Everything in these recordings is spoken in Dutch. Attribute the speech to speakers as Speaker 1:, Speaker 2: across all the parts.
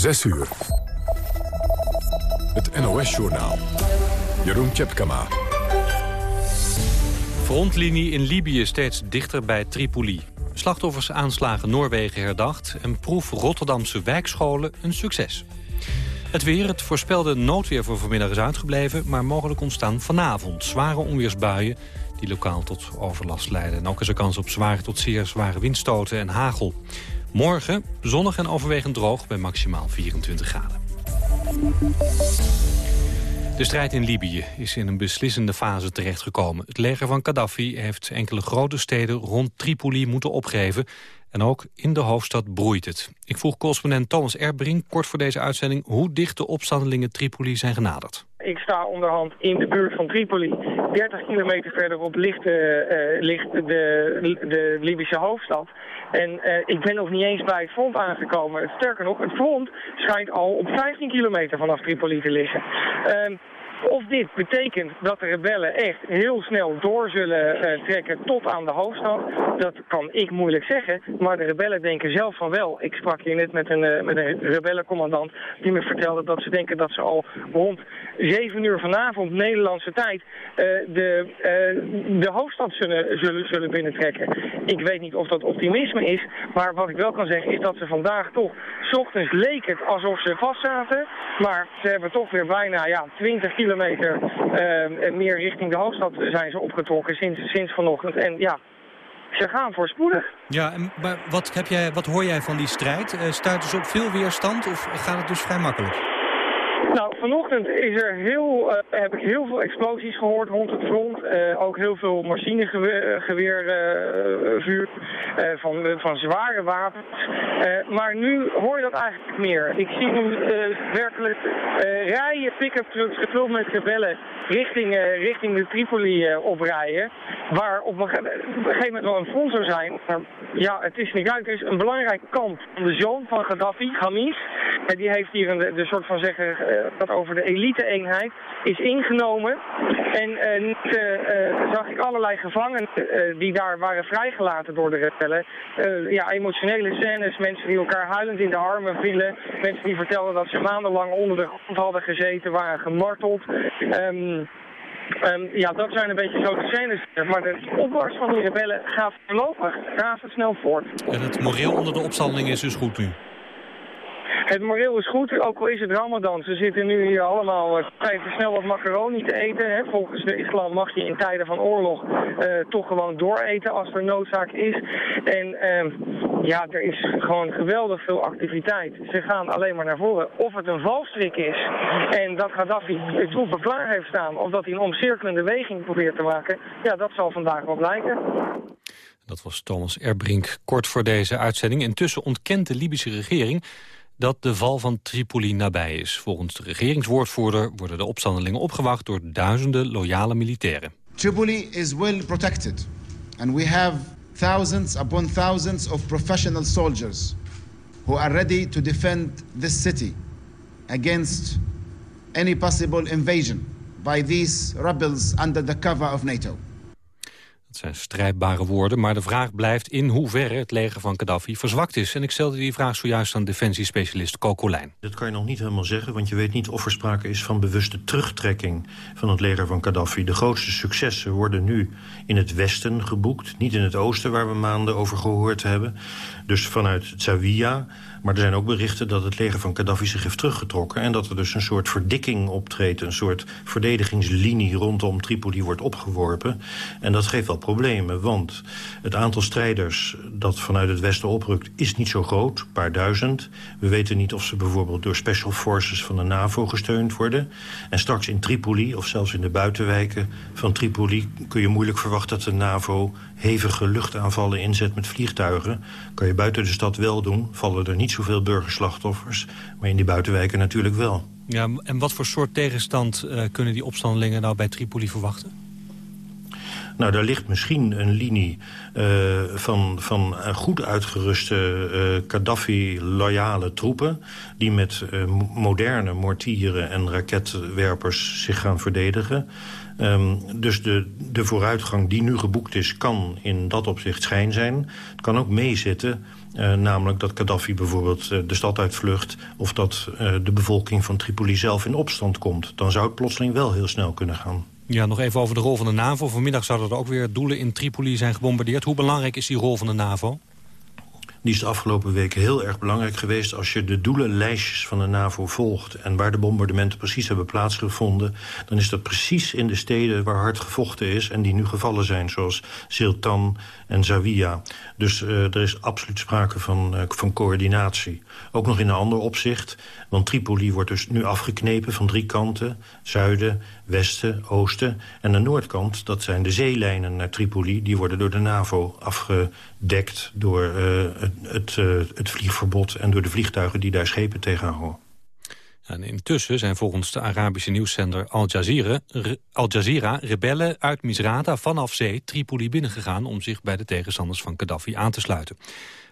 Speaker 1: 6 uur. Het NOS-journaal. Jeroen Tjepkama.
Speaker 2: Frontlinie in Libië steeds dichter bij Tripoli. Slachtoffers aanslagen Noorwegen herdacht... en proef Rotterdamse wijkscholen een succes. Het weer, het voorspelde noodweer voor vanmiddag is uitgebleven... maar mogelijk ontstaan vanavond zware onweersbuien... die lokaal tot overlast leiden. En ook is er kans op zware tot zeer zware windstoten en hagel. Morgen zonnig en overwegend droog bij maximaal 24 graden. De strijd in Libië is in een beslissende fase terechtgekomen. Het leger van Gaddafi heeft enkele grote steden rond Tripoli moeten opgeven. En ook in de hoofdstad broeit het. Ik vroeg correspondent Thomas Erbrink kort voor deze uitzending... hoe dicht de opstandelingen Tripoli zijn genaderd.
Speaker 3: Ik sta onderhand in de buurt van Tripoli. 30 kilometer verderop ligt, uh, ligt de, de Libische hoofdstad. En uh, ik ben nog niet eens bij het front aangekomen. Sterker nog, het front schijnt al op 15 kilometer vanaf Tripoli te liggen. Uh, of dit betekent dat de rebellen echt heel snel door zullen uh, trekken tot aan de hoofdstad, dat kan ik moeilijk zeggen. Maar de rebellen denken zelf van wel. Ik sprak hier net met een, uh, met een rebellencommandant die me vertelde dat ze denken dat ze al rond 7 uur vanavond Nederlandse tijd uh, de, de hoofdstad zullen, zullen, zullen binnentrekken. Ik weet niet of dat optimisme is, maar wat ik wel kan zeggen is dat ze vandaag toch, s ochtends leek het alsof ze vast zaten, maar ze hebben toch weer bijna ja, 20 kilometer kilometer uh, meer richting de hoofdstad zijn ze opgetrokken sinds, sinds vanochtend. En ja, ze gaan voorspoedig.
Speaker 2: Ja, maar wat, heb jij, wat hoor jij van die strijd? Uh, stuiten ze op veel weerstand of gaat het dus vrij makkelijk?
Speaker 3: Nou, vanochtend is er heel, uh, heb ik heel veel explosies gehoord rond het front. Uh, ook heel veel machinegeweervuur uh, van, van zware wapens. maar nu hoor je dat eigenlijk meer. Ik zie nu werkelijk rijen pick-up trucks gevuld met rebellen richting, richting de Tripoli oprijden. Waar op een, gegeven moment wel een front zou zijn. Maar ja, het is niet uit. Er is een belangrijke kant van de zoon van Gaddafi, Hamis. die heeft hier een, de soort van zeggen dat over de elite-eenheid is ingenomen. En uh, nu uh, zag ik allerlei gevangenen die daar waren vrijgelaten door de rebellen. ja, emotionele scènes, mensen die elkaar huilend in de armen vielen. Mensen die vertelden dat ze maandenlang onder de grond hadden gezeten, waren gemarteld. Um, Um, ja, dat zijn een beetje zo de scènes. Maar de opmars van die rebellen gaat voorlopig razendsnel voort.
Speaker 2: En het moreel onder de opstanding is dus goed nu?
Speaker 3: Het moreel is goed, ook al is het Ramadan. Ze zitten nu hier allemaal uh, even snel wat macaroni te eten. Hè. Volgens de islam mag je in tijden van oorlog uh, toch gewoon dooreten als er noodzaak is. En uh, ja, er is gewoon geweldig veel activiteit. Ze gaan alleen maar naar voren. Of het een valstrik is en dat Gaddafi het troepen klaar heeft staan... of dat hij een omcirkelende weging probeert te maken... ja, dat zal vandaag wel blijken.
Speaker 2: Dat was Thomas Erbrink kort voor deze uitzending. Intussen ontkent de Libische regering dat de val van Tripoli nabij is. Volgens de regeringswoordvoerder worden de opstandelingen opgewacht door duizenden loyale militairen.
Speaker 4: Tripoli is well protected and we have thousands upon thousands of professional soldiers who are ready to defend this city against any possible invasion by these rebels under the cover of NATO.
Speaker 2: Het zijn strijdbare woorden, maar de vraag blijft in hoeverre het leger van Gaddafi verzwakt is. En ik stelde die vraag zojuist aan defensiespecialist Coco Lijn.
Speaker 5: Dat kan je nog niet helemaal zeggen, want je weet niet of er sprake is van bewuste terugtrekking van het leger van Gaddafi. De grootste successen worden nu in het westen geboekt, niet in het oosten waar we maanden over gehoord hebben. Dus vanuit Zawiya maar er zijn ook berichten dat het leger van Gaddafi zich heeft teruggetrokken... en dat er dus een soort verdikking optreedt... een soort verdedigingslinie rondom Tripoli wordt opgeworpen. En dat geeft wel problemen, want het aantal strijders... dat vanuit het westen oprukt, is niet zo groot, een paar duizend. We weten niet of ze bijvoorbeeld door special forces van de NAVO gesteund worden. En straks in Tripoli, of zelfs in de buitenwijken van Tripoli... kun je moeilijk verwachten dat de NAVO hevige luchtaanvallen inzet met vliegtuigen. Kan je buiten de stad wel doen, vallen er niet zoveel burgerslachtoffers. Maar in die buitenwijken natuurlijk wel.
Speaker 2: Ja, en wat voor soort tegenstand uh, kunnen die opstandelingen nou bij Tripoli verwachten?
Speaker 5: Nou, daar ligt misschien een linie uh, van, van goed uitgeruste uh, Gaddafi-loyale troepen... die met uh, moderne mortieren en raketwerpers zich gaan verdedigen. Um, dus de, de vooruitgang die nu geboekt is, kan in dat opzicht schijn zijn. Het kan ook meezitten Uh, namelijk dat Gaddafi bijvoorbeeld uh, de stad uitvlucht... of dat uh, de bevolking van Tripoli zelf in opstand komt. Dan zou het plotseling wel heel snel kunnen gaan.
Speaker 2: Ja, nog even over de rol van de NAVO. Vanmiddag zouden er ook weer doelen in Tripoli zijn gebombardeerd. Hoe belangrijk is die rol van de NAVO?
Speaker 5: Die is de afgelopen weken heel erg belangrijk geweest. Als je de doelenlijstjes van de NAVO volgt... en waar de bombardementen precies hebben plaatsgevonden... dan is dat precies in de steden waar hard gevochten is... en die nu gevallen zijn, zoals Ziltan en Zawiya. Dus uh, er is absoluut sprake van, uh, van coördinatie. Ook nog in een ander opzicht. Want Tripoli wordt dus nu afgeknepen van drie kanten. Zuiden, westen, oosten. En de noordkant, dat zijn de zeelijnen naar Tripoli. Die worden door de NAVO afgedekt door uh, het, het, uh, het vliegverbod... en door de vliegtuigen die daar schepen tegenhouden.
Speaker 2: En intussen zijn volgens de Arabische nieuwszender Al Jazeera, Al Jazeera rebellen uit Misrata vanaf zee Tripoli binnengegaan om zich bij de tegenstanders van Gaddafi aan te sluiten.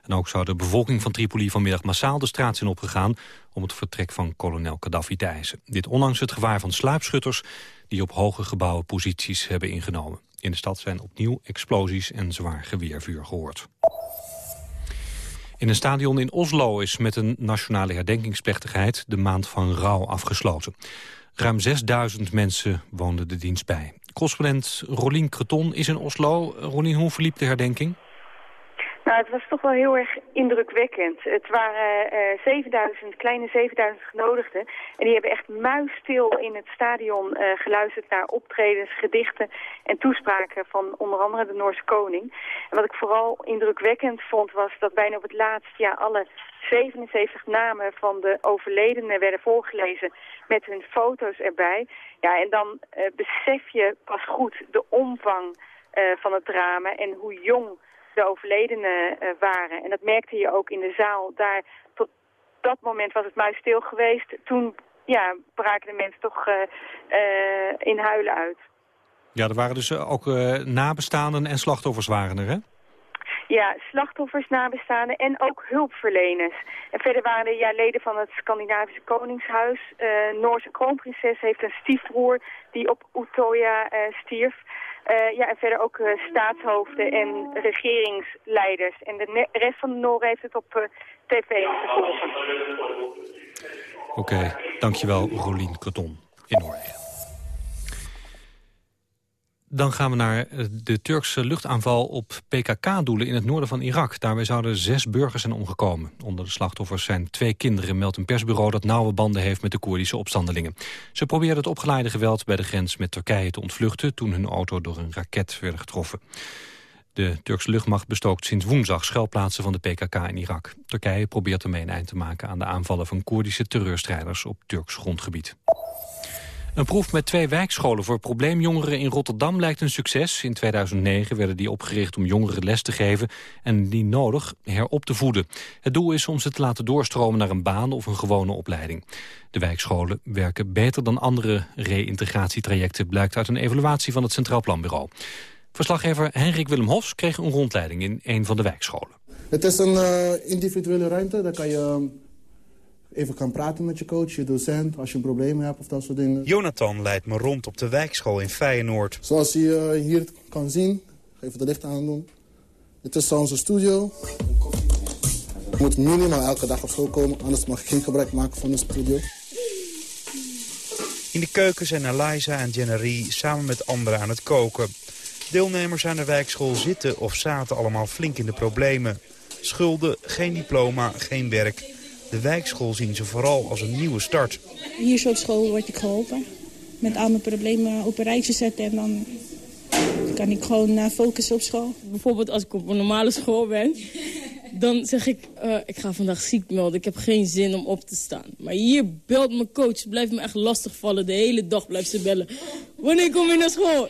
Speaker 2: En ook zou de bevolking van Tripoli vanmiddag massaal de straat zijn opgegaan om het vertrek van kolonel Gaddafi te eisen. Dit ondanks het gevaar van sluipschutters die op hoge gebouwen posities hebben ingenomen. In de stad zijn opnieuw explosies en zwaar geweervuur gehoord. In een stadion in Oslo is met een nationale herdenkingsplechtigheid de maand van rouw afgesloten. Ruim 6000 mensen woonden de dienst bij. Correspondent Rolien Creton is in Oslo. Rolien, hoe verliep de herdenking?
Speaker 6: Nou, het was toch wel heel erg indrukwekkend. Het waren uh, eh, 7000, kleine 7000 genodigden. En die hebben echt muisstil in het stadion uh, geluisterd naar optredens, gedichten en toespraken van onder andere de Noorse koning. En wat ik vooral indrukwekkend vond was dat bijna op het laatst ja, alle 77 namen van de overledenen werden voorgelezen met hun foto's erbij. Ja, en dan uh, besef je pas goed de omvang van het drama en hoe jong de overledenen uh, waren. En dat merkte je ook in de zaal. Daar, tot dat moment was het muisstil geweest. Toen ja, braken de mensen toch uh, uh, in huilen uit.
Speaker 2: Ja, er waren dus ook nabestaanden en slachtoffers waren er, hè?
Speaker 6: Ja, slachtoffers, nabestaanden en ook hulpverleners. En verder waren er ja, leden van het Scandinavische Koningshuis. Noorse kroonprinses heeft een stiefbroer die op Utoya stierf. Uh, ja, en verder ook uh, staatshoofden en regeringsleiders. En de rest van de heeft het op uh, tv gevolgd.
Speaker 2: Oké, dankjewel Rolien Kreton in Noorwegen. Dan gaan we naar de Turkse luchtaanval op PKK-doelen in het noorden van Irak. Daarbij zouden zes burgers zijn omgekomen. Onder de slachtoffers zijn twee kinderen, meldt een persbureau dat nauwe banden heeft met de Koerdische opstandelingen. Ze probeerden het opgeleide geweld bij de grens met Turkije te ontvluchten toen hun auto door een raket werd getroffen. De Turkse luchtmacht bestookt sinds woensdag schuilplaatsen van de PKK in Irak. Turkije probeert ermee een eind te maken aan de aanvallen van Koerdische terreurstrijders op Turks grondgebied. Een proef met twee wijkscholen voor probleemjongeren in Rotterdam lijkt een succes. In 2009 werden die opgericht om jongeren les te geven en die nodig herop te voeden. Het doel is om ze te laten doorstromen naar een baan of een gewone opleiding. De wijkscholen werken beter dan andere reïntegratietrajecten... blijkt uit een evaluatie van het Centraal Planbureau. Verslaggever Henrik Willem Hofs kreeg een rondleiding in een van de wijkscholen.
Speaker 7: Het is een uh, individuele ruimte, daar kan je even kan praten met je coach, je docent, als je een probleem hebt of dat soort dingen.
Speaker 8: Jonathan leidt me rond op de wijkschool in Feyenoord.
Speaker 7: Zoals je uh, hier kan zien, even de licht aan doen. Dit is onze studio. Je moet minimaal elke dag op school komen, anders mag ik geen gebruik maken van de studio.
Speaker 8: In de keuken zijn Eliza en Jennerie samen met anderen aan het koken. Deelnemers aan de wijkschool zitten of zaten allemaal flink in de problemen. Schulden, geen diploma, geen werk de wijkschool zien ze vooral als een nieuwe start.
Speaker 9: Hier zo op school word ik geholpen. Met al mijn problemen op een rijtje zetten en dan kan ik gewoon uh, focussen op school.
Speaker 10: Bijvoorbeeld als ik op een normale school ben, dan zeg ik, uh, ik ga vandaag ziek melden. Ik heb geen zin om op te staan. Maar hier belt mijn coach, blijft me echt lastig vallen. De hele dag blijft ze bellen. Wanneer kom je naar school?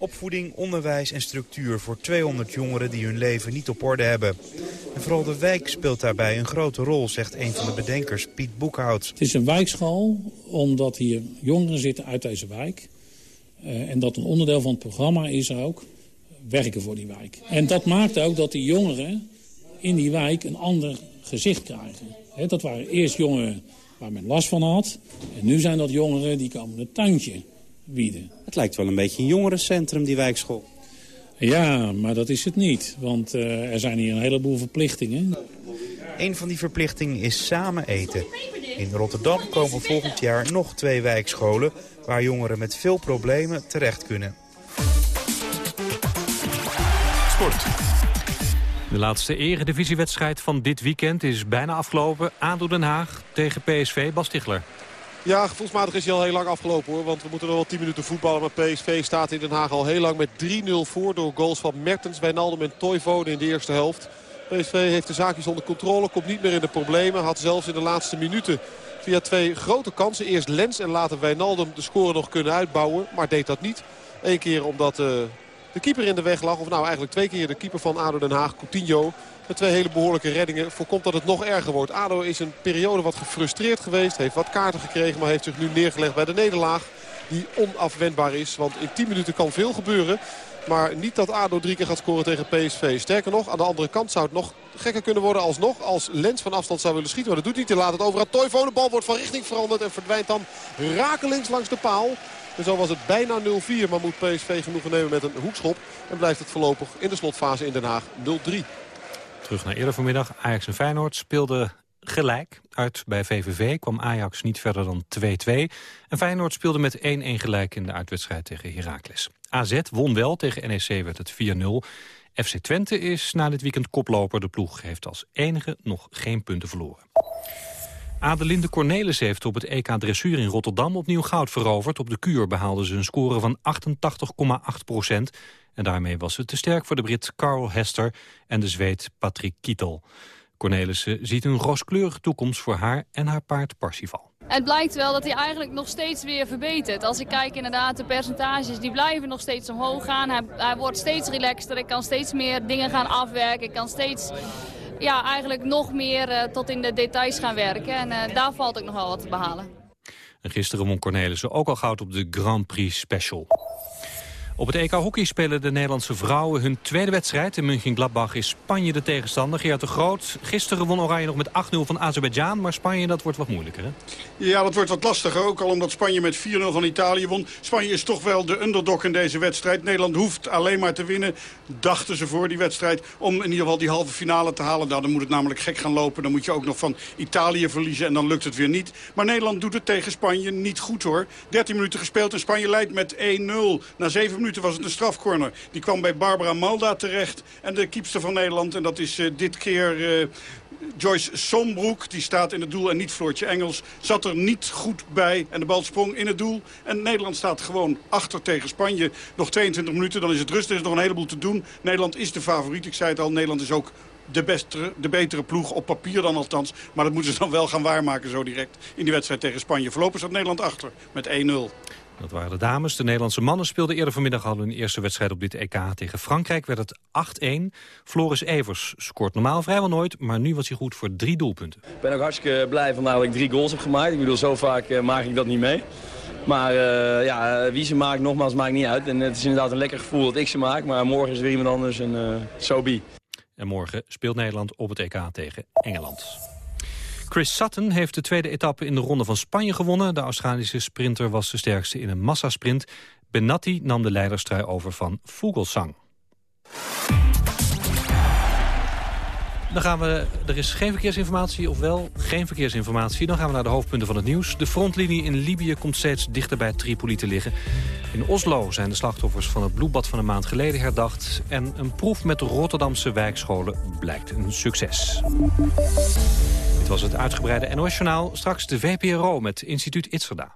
Speaker 8: Opvoeding, onderwijs en structuur voor 200 jongeren die hun leven niet op orde hebben. En vooral de wijk speelt daarbij een grote rol, zegt een van de bedenkers, Piet Boekhout.
Speaker 11: Het is een wijkschool omdat hier jongeren zitten uit deze wijk. Uh, en dat een onderdeel van het programma is ook werken voor die wijk. En dat maakt ook dat die jongeren in die wijk een ander gezicht krijgen. Dat waren eerst jongeren waar men last van had. En nu zijn dat jongeren die komen het tuintje
Speaker 12: het lijkt wel een beetje een jongerencentrum, die wijkschool.
Speaker 11: Ja, maar dat is het niet. Want uh, er zijn hier een heleboel verplichtingen.
Speaker 8: Een van die verplichtingen is samen eten. In Rotterdam komen volgend jaar nog twee wijkscholen... waar jongeren met veel problemen terecht kunnen.
Speaker 2: Sport. De laatste eredivisiewedstrijd van dit weekend is bijna afgelopen. ADO Den Haag tegen PSV. Bas Tichler.
Speaker 12: Ja, gevoelsmatig is hij al heel lang afgelopen hoor. Want we moeten nog wel 10 minuten voetballen. Maar PSV staat in Den Haag al heel lang met 3-0 voor. Door goals van Mertens, Wijnaldum en Toivonen in de eerste helft. PSV heeft de zaakjes onder controle. Komt niet meer in de problemen. Had zelfs in de laatste minuten via twee grote kansen. Eerst Lens en later Wijnaldum de score nog kunnen uitbouwen. Maar deed dat niet. Eén keer omdat uh, de keeper in de weg lag. Of nou eigenlijk twee keer de keeper van ADO Den Haag, Coutinho. Met twee hele behoorlijke reddingen voorkomt dat het nog erger wordt. ADO is een periode wat gefrustreerd geweest. Heeft wat kaarten gekregen, maar heeft zich nu neergelegd bij de nederlaag. Die onafwendbaar is, want in 10 minuten kan veel gebeuren. Maar niet dat ADO drie keer gaat scoren tegen PSV. Sterker nog, aan de andere kant zou het nog gekker kunnen worden alsnog. Als Lens van afstand zou willen schieten. Maar dat doet hij. Hij laat het over Toivonen. De bal wordt van richting veranderd en verdwijnt dan rakelings langs de paal. En zo was het bijna 0-4. Maar moet PSV genoegen nemen met een hoekschop. En blijft het voorlopig in de slotfase in Den Haag 0-3.
Speaker 2: Terug naar eerder vanmiddag. Ajax en Feyenoord speelden gelijk. Uit bij VVV kwam Ajax niet verder dan 2-2. En Feyenoord speelde met 1-1 gelijk in de uitwedstrijd tegen Heracles. AZ won wel, tegen NEC werd het 4-0. FC Twente is na dit weekend koploper. De ploeg heeft als enige nog geen punten verloren. Adelinde Cornelis heeft op het EK Dressuur in Rotterdam opnieuw goud veroverd. Op de kuur behaalde ze een score van 88,8 procent. En daarmee was ze te sterk voor de Brit Carl Hester en de Zweed Patrick Kittel. Cornelissen ziet een rooskleurige toekomst voor haar en haar paard Parsifal.
Speaker 13: Het blijkt wel dat hij eigenlijk nog steeds weer verbetert. Als ik kijk inderdaad, de percentages die blijven nog steeds omhoog gaan. Hij, hij wordt steeds relaxter, ik kan steeds meer dingen gaan afwerken. Ik kan steeds ja, eigenlijk nog meer uh, tot in de details gaan werken. En uh, daar valt ook nog wel wat te behalen.
Speaker 2: En gisteren won Cornelissen ook al goud op de Grand Prix Special. Op het EK Hockey spelen de Nederlandse vrouwen hun tweede wedstrijd. In München-Gladbach is Spanje de tegenstander. Gerard de Groot, gisteren won Oranje nog met 8-0 van Azerbeidzjan. Maar Spanje, dat wordt wat moeilijker, hè?
Speaker 14: Ja, dat wordt wat lastiger. Ook al omdat Spanje met 4-0 van Italië won. Spanje is toch wel de underdog in deze wedstrijd. Nederland hoeft alleen maar te winnen. Dachten ze voor die wedstrijd. Om in ieder geval die halve finale te halen. Nou, dan moet het namelijk gek gaan lopen. Dan moet je ook nog van Italië verliezen. En dan lukt het weer niet. Maar Nederland doet het tegen Spanje niet goed, hoor. 13 minuten gespeeld en Spanje leidt met 1-0. Na 7 minuten minuten was het een strafcorner. Die kwam bij Barbara Malda terecht. En de kiepster van Nederland, en dat is uh, dit keer... Uh, Joyce Sombroek, die staat in het doel en niet Floortje Engels, zat er niet goed bij. En de bal sprong in het doel. En Nederland staat gewoon achter tegen Spanje. Nog 22 minuten, dan is het rust. Er is nog een heleboel te doen. Nederland is de favoriet. Ik zei het al, Nederland is ook de, beste, de betere ploeg, op papier dan althans. Maar dat moeten ze dan wel gaan waarmaken zo direct in die wedstrijd tegen Spanje. Voorlopig staat Nederland achter met 1-0.
Speaker 2: Dat waren de dames. De Nederlandse mannen speelden eerder vanmiddag al hun eerste wedstrijd op dit EK. Tegen Frankrijk werd het 8-1. Floris Evers scoort normaal vrijwel nooit, maar nu was hij goed voor drie doelpunten.
Speaker 15: Ik ben ook hartstikke blij van dat ik drie goals heb gemaakt. Ik bedoel, zo vaak uh, maak ik dat niet mee. Maar uh, ja, wie ze maakt, nogmaals, maakt niet uit. En het is inderdaad een lekker gevoel dat ik ze maak. Maar morgen is weer iemand anders en uh, so be.
Speaker 2: En morgen speelt Nederland op het EK tegen Engeland. Chris Sutton heeft de tweede etappe in de Ronde van Spanje gewonnen. De Australische sprinter was de sterkste in een massasprint. Benatti nam de leiderstrui over van Vogelsang. Dan gaan we, er is geen verkeersinformatie, of wel geen verkeersinformatie. Dan gaan we naar de hoofdpunten van het nieuws. De frontlinie in Libië komt steeds dichter bij Tripoli te liggen. In Oslo zijn de slachtoffers van het bloedbad van een maand geleden herdacht. En een proef met Rotterdamse wijkscholen blijkt een succes. Was het uitgebreide NOS-journaal. Straks de VPRO met instituut Itzerda.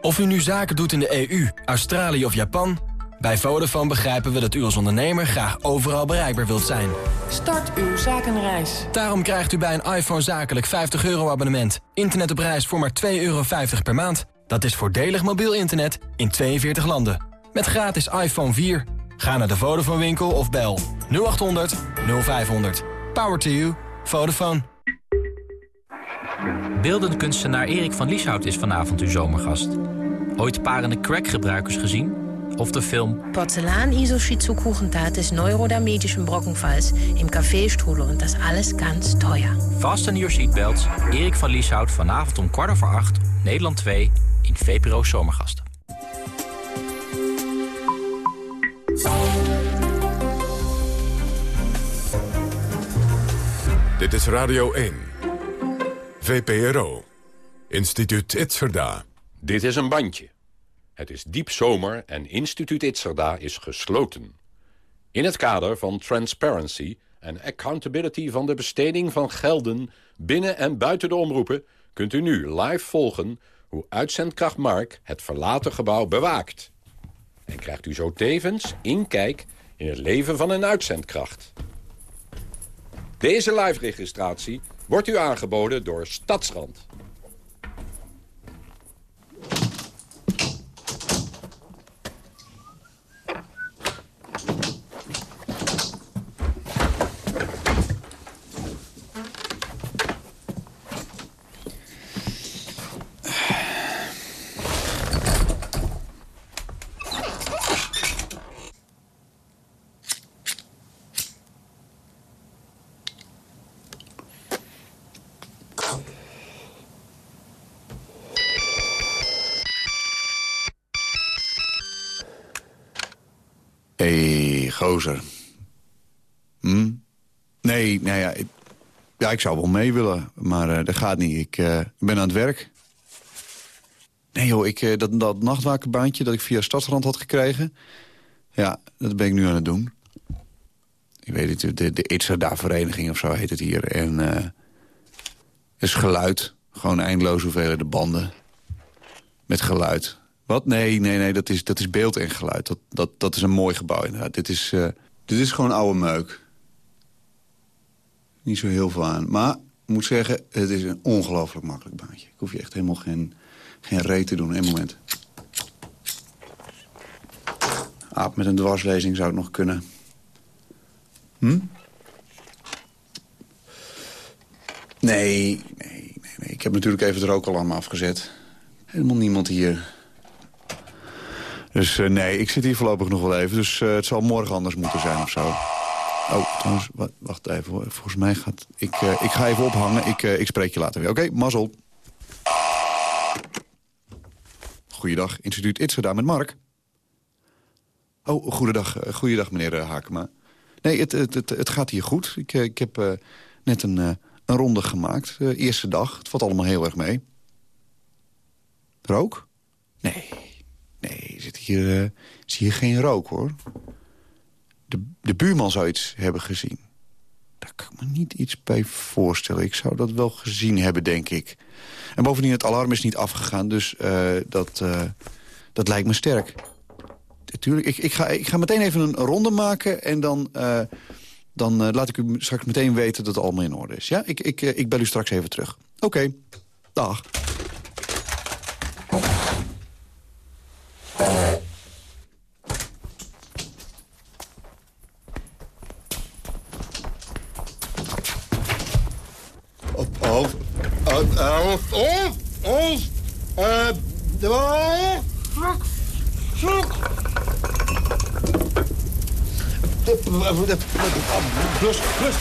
Speaker 16: Of u nu zaken doet in de EU, Australië of Japan... Bij Vodafone begrijpen we dat u als ondernemer graag overal bereikbaar wilt zijn.
Speaker 17: Start uw zakenreis.
Speaker 16: Daarom krijgt u bij een iPhone zakelijk 50 euro abonnement. Internet op reis voor maar 2,50 euro per maand. Dat is voordelig mobiel internet in 42 landen. Met gratis iPhone 4. Ga naar de Vodafone winkel of bel 0800 0500. Power to you. Vodafone.
Speaker 18: Beeldend kunstenaar Erik van Lieshout is vanavond uw zomergast. Ooit parende crackgebruikers gezien? Of de film
Speaker 19: Porzellan-Iso-Shizu-Kuchentat des neurodermetischen Brockenfalls im Café Strudel und das alles ganz teuer.
Speaker 18: Fasten your seatbelts. Erik van Lieshout vanavond om kwart over acht, Nederland 2, in VPRO Zomergasten.
Speaker 1: Dit is Radio 1. VPRO. Instituut Itzerda.
Speaker 20: Dit is een bandje. Het is diep zomer en Instituut Itzerda is gesloten. In het kader van transparency en accountability van de besteding van gelden... binnen en buiten de omroepen kunt u nu live volgen... hoe uitzendkracht Mark het verlaten gebouw bewaakt... En krijgt u zo tevens inkijk in het leven van een uitzendkracht. Deze live-registratie wordt u aangeboden door Stadsrand.
Speaker 21: Hm? Nee, nou ja, ik, ja, ik zou wel mee willen, maar uh, dat gaat niet. Ik uh, ben aan het werk. Nee joh, ik, uh, dat, dat nachtwakerbaantje dat ik via Stadsrand had gekregen... ja, dat ben ik nu aan het doen. Ik weet het, de, de Itzada-vereniging of zo heet het hier. En is geluid, gewoon eindeloos de banden. Met geluid. Wat? Nee, nee, nee, dat is, dat is beeld en geluid. Dat, dat, dat is een mooi gebouw inderdaad. Dit is, uh, dit is gewoon oude meuk. Niet zo heel veel aan. Maar ik moet zeggen, het is een ongelooflijk makkelijk baantje. Ik hoef je echt helemaal geen, geen reet te doen. Eén moment. Aap met een dwarslezing zou het nog kunnen. Hm? Nee, nee, nee, nee. Ik heb natuurlijk even het rookalarm afgezet. Helemaal niemand hier. Dus uh, nee, ik zit hier voorlopig nog wel even. Dus uh, het zal morgen anders moeten zijn of zo. Oh, trouwens, wacht even. Volgens mij gaat... Ik, uh, ik ga even ophangen. Ik, ik spreek je later weer. Oké, okay, mazzel. Goeiedag, instituut Itzerda met Mark. Oh, goeiedag, goeiedag meneer Hakema. Nee, het, het, het, het, gaat hier goed. Ik, ik heb net een, een ronde gemaakt. eerste dag. Het valt allemaal heel erg mee. Rook? Nee, nee, zit hier, uh, is hier geen rook, hoor. De, de buurman zou iets hebben gezien. Daar kan ik me niet iets bij voorstellen. Ik zou dat wel gezien hebben, denk ik. En bovendien, het alarm is niet afgegaan, dus uh, dat, uh, dat lijkt me sterk. Tuurlijk, ik, ik, ga, ik ga meteen even een ronde maken en dan... Dan laat ik u straks meteen weten dat het allemaal in orde is. Ja, ik, ik, ik bel u straks even terug. Oké, dag.
Speaker 22: Of, of, of, of, of, uh, de fuck, fuck. Plus, plus.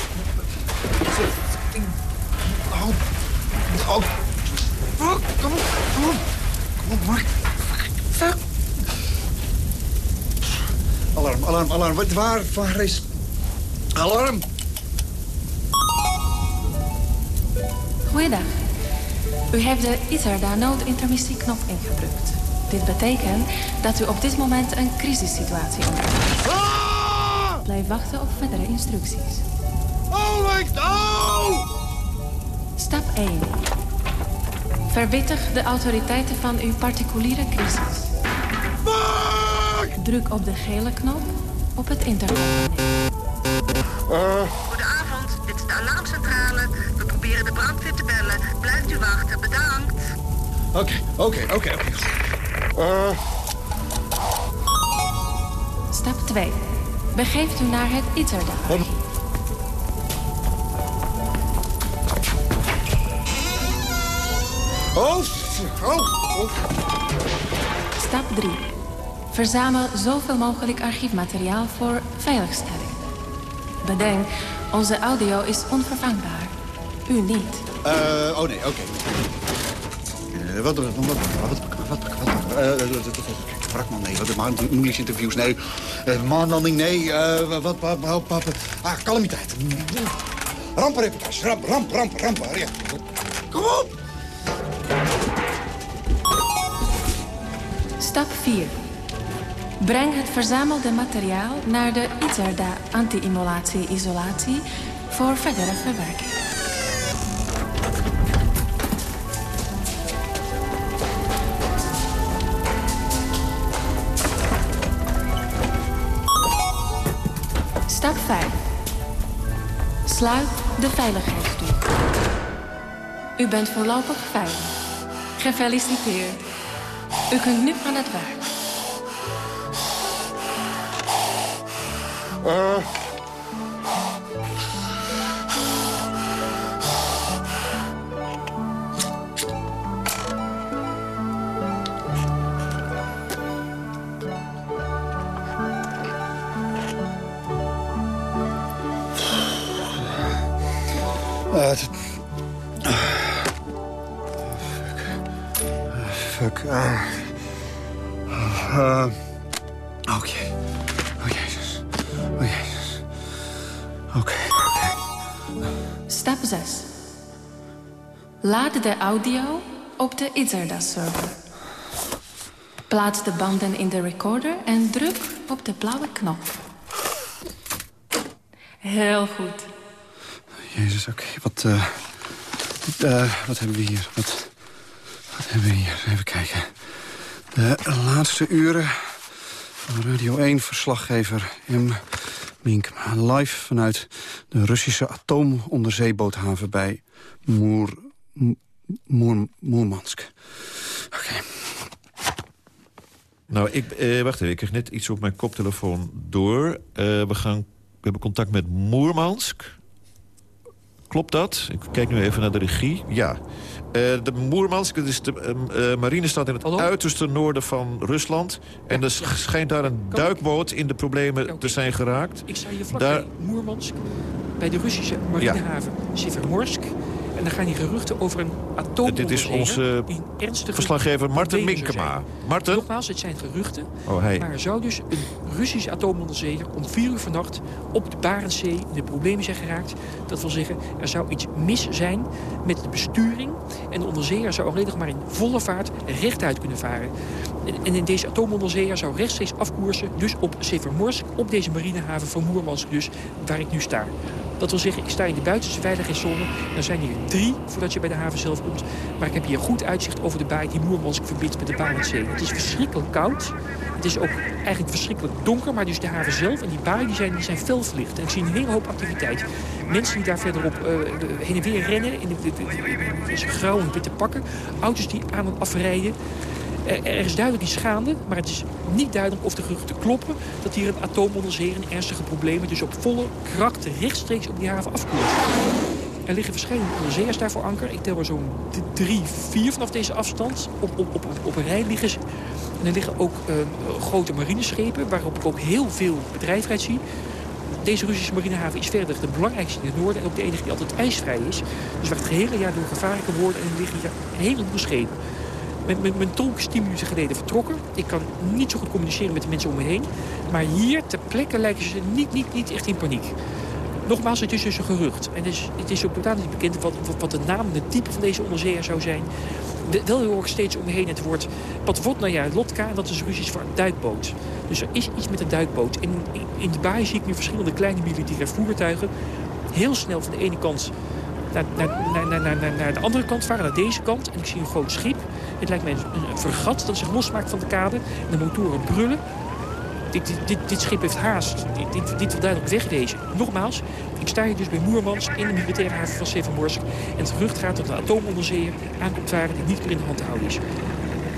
Speaker 22: Oh, oh, fuck, kom op, kom op, kom op. Fuck. Alarm, alarm, alarm. Waar, waar is... Alarm!
Speaker 19: Goeiedag. U heeft de Itzerda noodintermissieknop ingedrukt. Dit betekent dat u op dit moment een crisissituatie ondergaat.
Speaker 22: Ah!
Speaker 19: Blijf wachten op verdere instructies.
Speaker 22: Oh, ik... Oh!
Speaker 19: Stap 1. Verwittig de autoriteiten van uw particuliere crisis. Druk op de gele knop op het intercom.
Speaker 22: Uh.
Speaker 23: Goedenavond, dit is de alarmcentrale. We proberen de brandweer te bellen. Blijft u wachten, bedankt.
Speaker 22: Oké, oké, oké, oké. Uh.
Speaker 19: Stap 2. Begeeft u naar het Itzerda.
Speaker 22: Oh, oh, oh.
Speaker 19: Stap 3. Verzamel zoveel mogelijk archiefmateriaal voor veiligstelling. Bedenk, onze audio is onvervangbaar. U niet.
Speaker 22: Uh, oh nee, oké. Okay. Uh, wat, wat, wat, wat, wat, wat, wat, nee, wat, maar English interviews, nee. Uh, maanlanding, nee, uh, wat, wat, wat, wat, ah, calamiteit.
Speaker 21: Rampenreportage. Ramp, ramp, ramp, ramp. Ja. Kom op!
Speaker 19: Stap 4. Breng het verzamelde materiaal naar de ITERDA anti-immolatie-isolatie voor verdere verwerking. Stap 5. Sluit de veiligheidsdeur. U bent voorlopig veilig. Gefeliciteerd. U kunt nu aan het werk.
Speaker 21: Uh. Uh, het- fuck. Uh, uh,
Speaker 19: Laad de audio op de ITERDA-server. Plaats de banden in de recorder en druk op de blauwe knop. Heel goed.
Speaker 21: Jezus, oké. Wat, eh, wat, hebben we hier? Wat, wat hebben we hier? Even kijken. De laatste uren van Radio 1-verslaggever M. Minkma. Live vanuit de Russische atoomonderzeeboothaven bij Moer, Moer, Moermansk.
Speaker 24: Nou, ik, eh, wacht even. Ik kreeg net iets op mijn koptelefoon door. Eh, we, gaan, we hebben contact met Moermansk. Klopt dat? Ik kijk nu even naar de regie. Ja. Eh, de Moermansk, dat is de eh, eh, marinestad in het uiterste noorden van Rusland. En er sch- schijnt daar een duikboot in de problemen te zijn geraakt.
Speaker 25: Ik sta hier vlakbij
Speaker 24: Daar,
Speaker 25: Moermansk, bij de Russische marinehaven Severmorsk. En dan gaan die geruchten over een
Speaker 24: dit is onze verslaggever Marten
Speaker 25: zou
Speaker 24: Minkema. Marten?
Speaker 25: Nogmaals, het zijn geruchten.
Speaker 24: Oh, hey.
Speaker 25: Maar er zou dus een Russische atoomonderzeeër om vier uur vannacht... op de Barentszee in de problemen zijn geraakt. Dat wil zeggen, er zou iets mis zijn met de besturing. En de onderzeeër zou alleen nog maar in volle vaart rechtuit kunnen varen. En, en in deze atoomonderzeeër zou rechtstreeks afkoersen... dus op Severmorsk, op deze marinehaven van Moermansk dus... waar ik nu sta. Dat wil zeggen, ik sta in de buitenste veiligheidszone. Er zijn hier drie voordat je bij de haven zelf komt. Maar ik heb hier goed uitzicht over de baai die Moermansk verbindt met de Barentszee. Het is verschrikkelijk koud. Het is ook eigenlijk verschrikkelijk donker. Maar dus de haven zelf en die baai die zijn, die zijn fel verlicht. En ik zie een hele hoop activiteit. Mensen die daar verderop eh, heen en weer rennen. In de, de, grauwe en witte pakken. Auto's die aan en afrijden. Er, is duidelijk die schade, maar het is niet duidelijk of de geruchten kloppen... dat hier een atoomonderzeeër in ernstige problemen... dus op volle kracht rechtstreeks op die haven afkoert. Er liggen verschillende onderzeeërs daar voor anker. Ik tel er zo'n drie, vier vanaf deze afstand. Op, op, op, op een rij liggen. En er liggen ook eh, grote marineschepen... waarop ik ook heel veel bedrijvigheid zie. Deze Russische marinehaven is verder de belangrijkste in het noorden... en ook de enige die altijd ijsvrij is. Dus waar het gehele jaar door gevaren kan worden... en er liggen hier een heleboel schepen. Mijn, mijn, mijn minuten geleden vertrokken. Ik kan niet zo goed communiceren met de mensen om me heen. Maar hier ter plekke lijken ze niet, niet, niet echt in paniek. Nogmaals, het is dus een gerucht. En het is, het is ook totaal niet bekend wat, wat, de naam en het type van deze onderzeeër zou zijn. De- Wel hoor ik steeds om me heen het woord Patvodnaya Lotka. En dat is Russisch voor duikboot. Dus er is iets met een duikboot. En in, de baai zie ik nu verschillende kleine militaire voertuigen. Heel snel van de ene kant naar, naar, naar- naar de andere kant varen, naar deze kant. En ik zie een groot schip. Het lijkt mij een, een fregat dat zich losmaakt van de kade. En de motoren brullen. Dit, dit, dit, dit schip heeft haast. Dit, dit, dit wil duidelijk wegwezen. Nogmaals, ik sta hier dus bij Moermans in de militaire haven van Severmorsk. En het gerucht gaat dat een atoomonderzeeër aankomt varen die niet meer in de hand te houden is.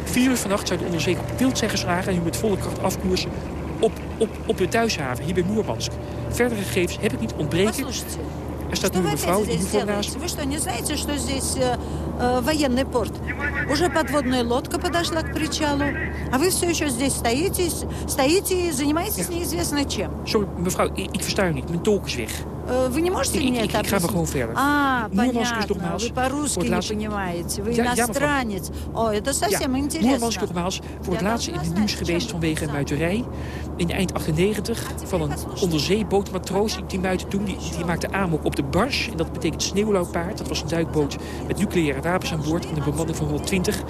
Speaker 25: Vier uur vannacht zou de onderzeeër op tilt zijn geslagen en nu met volle kracht afkoersen op, op, op de thuishaven, hier bij Moermansk. Verdere gegevens heb ik niet ontbreken. Er staat nu een mevrouw die voor naast
Speaker 26: Вы что, не знаете, что здесь э, э, военный порт? Уже подводная лодка подошла к причалу, а вы все еще здесь стоите, с- стоите и занимаетесь неизвестно чем.
Speaker 25: Sorry, mevrouw, ik, ik versta u niet. Mijn tolk is weg.
Speaker 26: Э, Вы не можете
Speaker 25: Ik- ik-
Speaker 26: мне
Speaker 25: ik-
Speaker 26: это
Speaker 25: ik ga maar gewoon
Speaker 26: объяснить?
Speaker 25: verder.
Speaker 26: А,
Speaker 25: Мурманск
Speaker 26: понятно.
Speaker 25: ногmaals
Speaker 26: Вы по-русски
Speaker 25: voor het
Speaker 26: не
Speaker 25: laatste-
Speaker 26: понимаете. Вы
Speaker 25: Ja, ja, mevrouw.
Speaker 26: иностранец. О, это совсем
Speaker 25: ja,
Speaker 26: интересно.
Speaker 25: Moermansk nogmaals voor het laatst in het nieuws geweest vanwege een muiterij. In eind 98 van een onderzeebootmatroos die muitte toen. Die, die maakte amok op de Bars. En dat betekent sneeuwlooppaard. Dat was een duikboot met nucleaire wapens aan boord. En een bemanning van 120.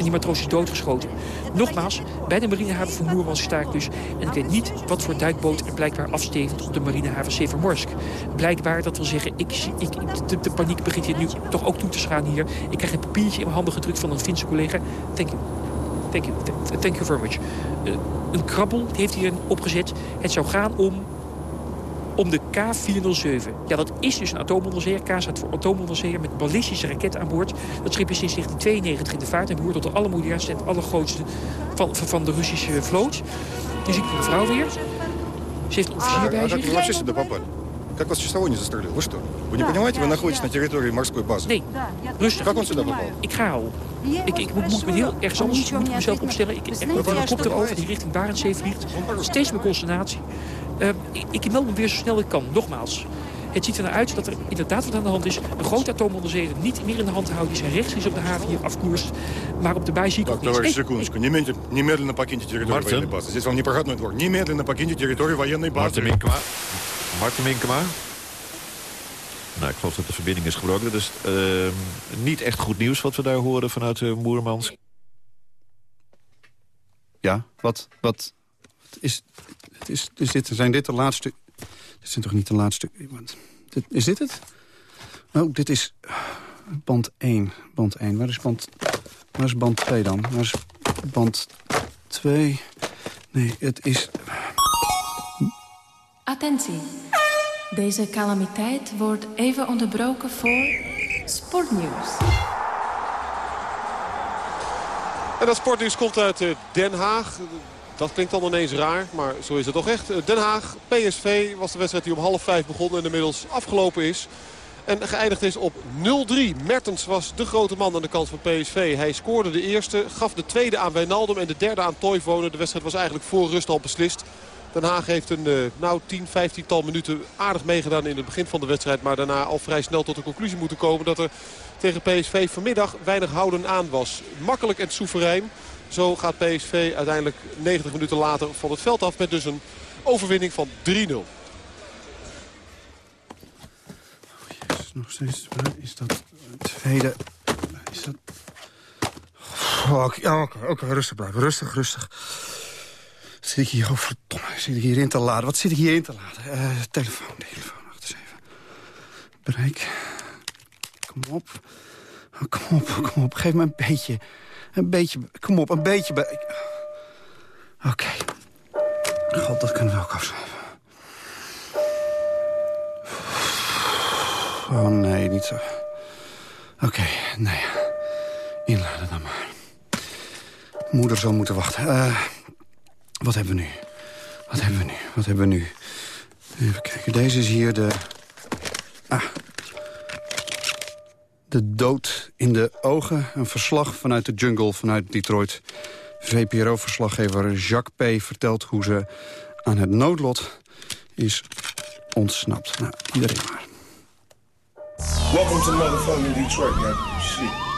Speaker 25: En die matroos is doodgeschoten. Nogmaals, bij de marinehaven van Moermansk sta ik dus. En ik weet niet wat voor duikboot er blijkbaar afstevend op de marinehaven Severmorsk. Blijkbaar, dat wil zeggen, ik, ik, de, de paniek begint hier nu toch ook toe te slaan hier. Ik krijg een papiertje in mijn handen gedrukt van een Finse collega. Thank you. Thank you, Th- thank you very much. Eh, een krabbel die heeft hier opgezet. Het zou gaan om, om de K-407. Ja, dat is dus een atoomonderzeer? K staat voor atoomonderzeer met ballistische raketten aan boord. Dat schip is sinds 1992 in de vaart en behoort tot de allermodernste en allergrootste van, van de Russische vloot. Nu zie ik een vrouw weer. Ze heeft een officier bij zich.
Speaker 27: вообще сюда попали? Как вас часовой не застрелил? Вы что? Вы не понимаете, вы находитесь на территории морской базы?
Speaker 25: Nee, rustig.
Speaker 27: Как он сюда попал?
Speaker 25: Ik ga al. Ik, ik moet, moet me heel ergens anders moet ik mezelf opstellen. Ik, ik heb een helikopter over die richting Barentszee vliegt. Steeds meer consternatie. Eh, ik, ik meld me weer zo snel ik kan. Nogmaals. Het ziet er naar uit dat er inderdaad wat aan de hand is. Een grote atoomonderzeeër niet meer in de hand te houden. Die zijn rechtstreeks op de haven hier afkoerst. Maar op de bij zie ik ook niets.
Speaker 27: Товарищ,
Speaker 25: Hey,
Speaker 27: секундочку. Немедленно, немедленно покиньте территорию
Speaker 24: Мартин.
Speaker 27: военной базы. Здесь вам не проходной двор. Немедленно покиньте территорию военной базы.
Speaker 24: Martin Minkema. Nou, ik geloof dat de verbinding is gebroken. Dus niet echt goed nieuws wat we daar horen vanuit uh, Moermans.
Speaker 21: Ja, wat, wat, is, is, is dit, zijn dit de laatste... Dit zijn toch niet de laatste... Is dit het? Oh, dit is band 1. Band 1. Waar is band, waar is band 2 dan? Waar is band 2? Nee, het is...
Speaker 19: Attentie. Deze calamiteit wordt even onderbroken voor sportnieuws.
Speaker 12: En dat sportnieuws komt uit eh, Den Haag. Dat klinkt dan ineens raar, maar zo is het toch echt. Eh, Den Haag, PSV was de wedstrijd die om half vijf begon en inmiddels afgelopen is. En geëindigd is op 0-3. Mertens was de grote man aan de kant van PSV. Hij scoorde de eerste, gaf de tweede aan Wijnaldum en de derde aan Toivonen. De wedstrijd was eigenlijk voor rust al beslist. Den Haag heeft een eh, nou 10, 15 tal minuten aardig meegedaan in het begin van de wedstrijd. Maar daarna al vrij snel tot de conclusie moeten komen dat er tegen PSV vanmiddag weinig houden aan was. Makkelijk en soeverein. Zo gaat PSV uiteindelijk 90 minuten later van het veld af met dus een overwinning van 3-0.
Speaker 21: is nog steeds... Is dat tweede... Is dat... Oké, oké, rustig blijven. Rustig, rustig. Zit ik hier... Oh, verdomme. Zit ik hierin te laden? Wat zit ik hierin te laden? Eh, telefoon, telefoon. Wacht eens even. Bereik. Kom op. Oh, kom op, kom op. Geef me een beetje... Een beetje... Kom op, een beetje... Bij... Oké. God, dat kunnen we ook afschrijven. Oh nee, niet zo. Oké, nee. Inladen dan maar. Moeder zal moeten wachten. Eh, wat hebben we nu? Wat hebben we nu? Wat hebben we nu? Even kijken, deze is hier de... Ah. De dood in de ogen. Een verslag vanuit de jungle, vanuit Detroit. VPRO-verslaggever Jacques P. vertelt hoe ze aan het noodlot is ontsnapt. Nou, iedereen maar.
Speaker 28: Welcome to motherfucking Detroit, man. Shit.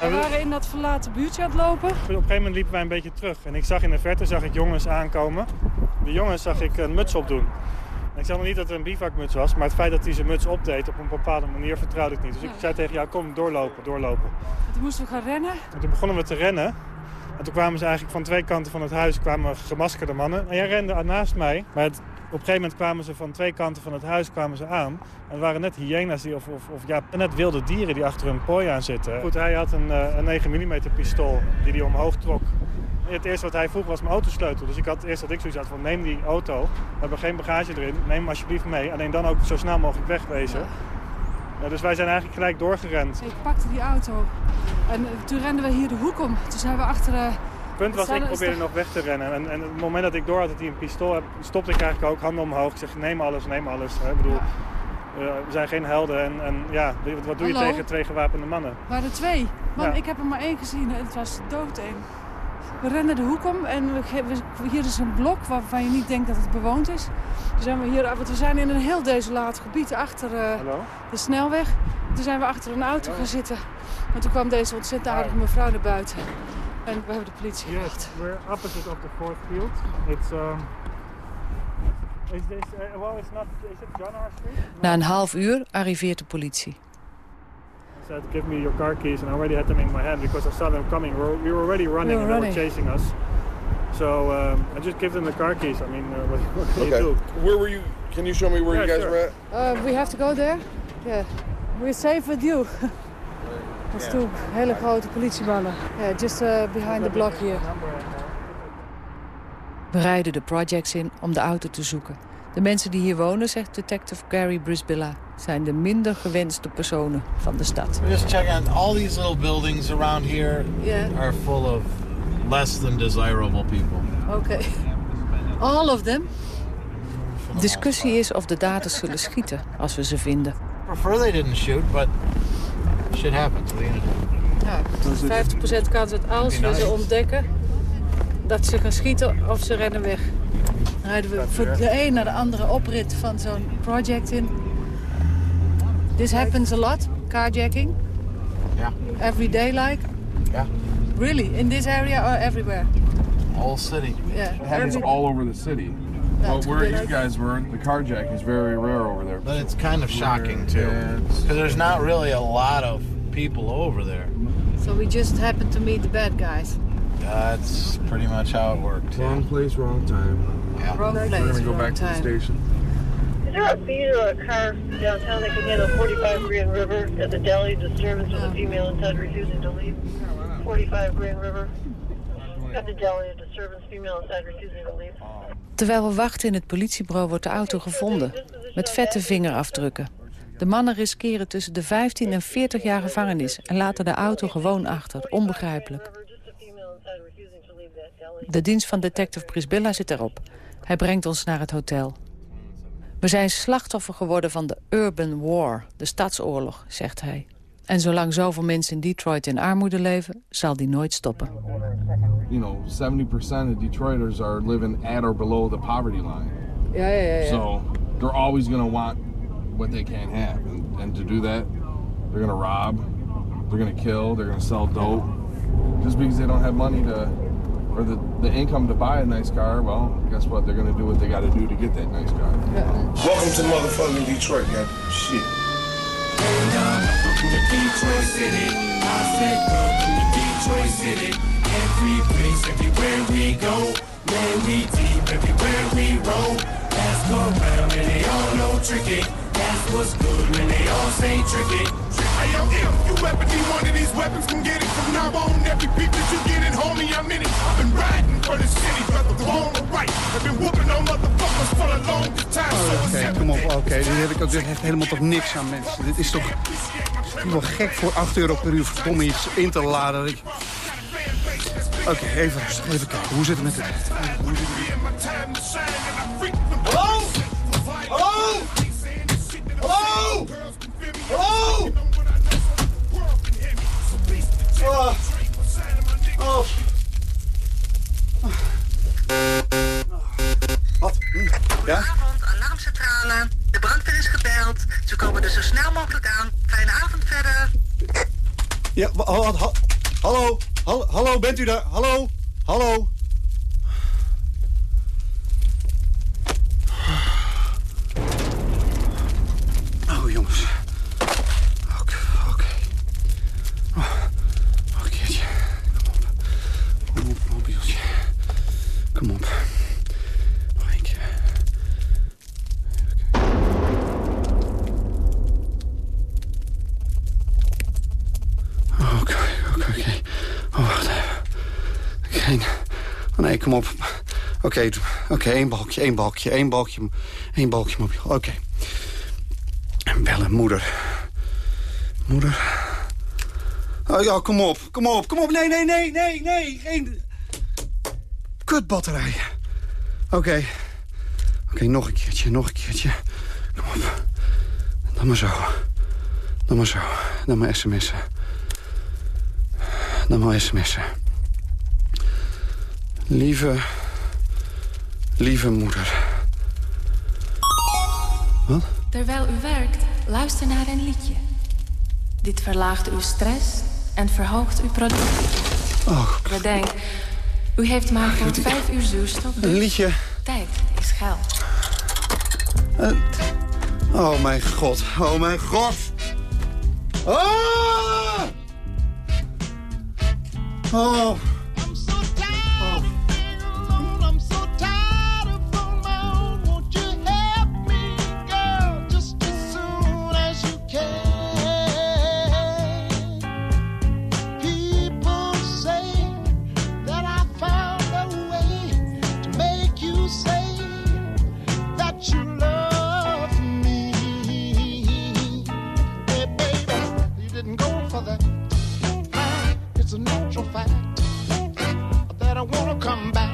Speaker 29: We waren in dat verlaten buurtje aan het lopen.
Speaker 30: Op een gegeven moment liepen wij een beetje terug. En ik zag in de verte zag ik jongens aankomen. De jongens zag ik een muts opdoen. En ik zeg nog niet dat het een bivakmuts was, maar het feit dat hij zijn muts opdeed op een bepaalde manier vertrouwde ik niet. Dus ik zei tegen jou, kom doorlopen, doorlopen.
Speaker 29: Toen moesten we gaan rennen.
Speaker 30: En toen begonnen we te rennen. En toen kwamen ze eigenlijk van twee kanten van het huis kwamen gemaskerde mannen. En jij rende naast mij. Maar het- op een gegeven moment kwamen ze van twee kanten van het huis kwamen ze aan. En het waren net hyena's die, of, of, of ja, net wilde dieren die achter hun prooi aan zitten. Goed, hij had een, eh, een 9 mm pistool die hij omhoog trok. Het eerste wat hij vroeg was mijn autosleutel. Dus ik had eerst dat ik zoiets had van neem die auto. We hebben geen bagage erin. Neem hem alsjeblieft mee. Alleen dan ook zo snel mogelijk wegwezen. Ja, dus wij zijn eigenlijk gelijk doorgerend.
Speaker 29: Ik pakte die auto. En eh, toen renden we hier de hoek om. Toen zijn we achter...
Speaker 30: Het punt was, ik probeerde nog weg te rennen. En, en op het moment dat ik door had dat hij een pistool had, stopte ik eigenlijk ook handen omhoog. Ik zeg, neem alles, neem alles. hè. Ik bedoel, eh, we zijn geen helden. En, en ja, wat- wat doe je tegen twee gewapende mannen?
Speaker 29: waren er twee. Man,
Speaker 30: Ja.
Speaker 29: ik heb er maar één gezien en het was doodeng. We rennen de hoek om en we, hier is een blok waarvan je niet denkt dat het bewoond is. Toen zijn we, hier, want we zijn in een heel desolaat gebied achter eh, de snelweg. Toen zijn we achter een auto gaan zitten. En toen kwam deze ontzettend aardige mevrouw naar buiten. En we hebben de politie
Speaker 30: Yes,
Speaker 29: gebeld.
Speaker 30: we're opposite of the fourth field. It's um. Is this uh, well? It's not. Is it John R. Street?
Speaker 31: Na een half uur arriveert de politie.
Speaker 30: He said, "Give me your car keys," and I already had them in my hand because I saw them coming. We were, we were already running,
Speaker 29: were
Speaker 30: and they
Speaker 29: running.
Speaker 30: were chasing us. So um, I just give them the car keys. I mean, uh, what, what can
Speaker 28: Okay.
Speaker 30: you do?
Speaker 28: Where were you? Can you show me where you
Speaker 30: Yeah,
Speaker 28: guys
Speaker 30: sure.
Speaker 28: were at?
Speaker 29: Uh, we have to go there? Yeah. We're safe with you. Hele grote politiemannen. Yeah, just uh, behind the block here.
Speaker 31: We rijden de projects in om de auto te zoeken. De mensen die hier wonen, zegt detective Gary Brisbilla... zijn de minder gewenste personen van de stad.
Speaker 32: We're just checking out all these little buildings around here
Speaker 29: Yeah.
Speaker 32: are full of less than desirable people.
Speaker 29: Oké. All of them?
Speaker 31: Discussie is of de daders zullen schieten als we ze vinden.
Speaker 32: Prefer they didn't shoot, but shit happens.
Speaker 29: Ja, 50% kans dat als we ze ontdekken, dat ze gaan schieten of ze rennen weg. Dan rijden we voor de een naar de andere oprit van zo'n project in. This happens a lot, carjacking.
Speaker 32: Yeah.
Speaker 29: Every day like.
Speaker 32: Yeah.
Speaker 29: Really? In this area or everywhere?
Speaker 32: Whole city.
Speaker 29: Yeah.
Speaker 33: It happens all over the city.
Speaker 29: Yeah,
Speaker 33: Well, where you
Speaker 29: like-
Speaker 33: guys were, the carjack is very rare over there.
Speaker 32: But it's kind of shocking too,
Speaker 33: Yeah,
Speaker 32: because there's not really a lot of people over there.
Speaker 29: So we just happened to meet the bad guys.
Speaker 32: That's pretty much how it worked.
Speaker 33: Wrong place, wrong time.
Speaker 32: Yeah.
Speaker 29: Wrong place,
Speaker 33: We're gonna go
Speaker 29: wrong
Speaker 33: back to the station.
Speaker 34: Is there a feed or a car downtown that can handle 45 Grand River at the deli disturbance with a female in inside refusing to leave? 45 Grand River.
Speaker 31: Terwijl we wachten in het politiebureau wordt de auto gevonden. Met vette vingerafdrukken. De mannen riskeren tussen de 15 en 40 jaar gevangenis... en laten de auto gewoon achter. Onbegrijpelijk. De dienst van detective Prisbilla zit erop. Hij brengt ons naar het hotel. We zijn slachtoffer geworden van de urban war, de stadsoorlog, zegt hij. En zolang zoveel mensen in Detroit in armoede leven, zal die nooit stoppen.
Speaker 33: You know, 70% of Detroiters are living at or below the poverty line.
Speaker 29: Ja, ja, ja. ja.
Speaker 33: So they're always going to want what they can't have. And, and to do that, they're going to rob, they're going to kill, they're going to sell dope. Just because they don't have money to, or the, the income to buy a nice car, well, guess what? They're going to do what they got to do to get that nice car.
Speaker 28: Welcome to motherfucking Detroit, God. Shit.
Speaker 35: Detroit City. I said, welcome to Detroit City. Every place, everywhere we go. Man, we deep everywhere we roll. Ask around and they all know tricky. That's what's good when they all say tricky.
Speaker 28: If you ever need one of these weapons, come get it. From now on, every beat that you get in, homie, I'm in it. I've been riding for the city, whether wrong or right. I've been whooping on motherfuckers for the longest time.
Speaker 21: Oh, Oké, kom op. Oké, dit heb ik ook echt helemaal toch niks aan mensen. Dit is toch, is toch wel gek voor 8 euro per uur verdomme iets in te laden. Oké, even rustig. Even kijken. Hoe zit het met het...
Speaker 35: Hallo? Hallo? Hallo? Hallo?
Speaker 21: Oh. Oh. Wat? Hm? Ja?
Speaker 23: Alarmcentrale. De brandweer is gebeld. Ze komen dus zo snel mogelijk aan. Fijne avond verder.
Speaker 21: Ja, wa- ha- ha- hallo? Hallo? Hallo, bent u daar? Hallo? Hallo? Oh, jongens. Oké, oké. Oh, nog een keertje. Kom op. Kom op, mobieltje. Kom op. Nog één keer. Oh, Oké, oké, oké. Oh, wacht even. Geen... Oh, nee, kom Oké, oké, één balkje, één balkje, één balkje, één balkje mobiel. Oké. En bellen, moeder. Moeder. Oh ja, kom op, kom op, kom op. Nee, nee, nee, nee, nee. Geen... Kutbatterij. Oké. Oké, nog een keertje, nog een keertje. Kom op. Dan maar zo. Dan maar zo. Dan maar sms'en. Dan maar sms'en. Lieve, lieve moeder. Wat?
Speaker 19: Terwijl u werkt, luister naar een liedje. Dit verlaagt uw stress en verhoogt uw productie.
Speaker 21: Oh.
Speaker 19: Bedenk, u heeft maar voor vijf uur zuurstof. dus
Speaker 21: Een liedje.
Speaker 19: Tijd is geld.
Speaker 21: Oh mijn god, oh mijn god. Oh! Oh.
Speaker 36: Natural fact that I wanna come back.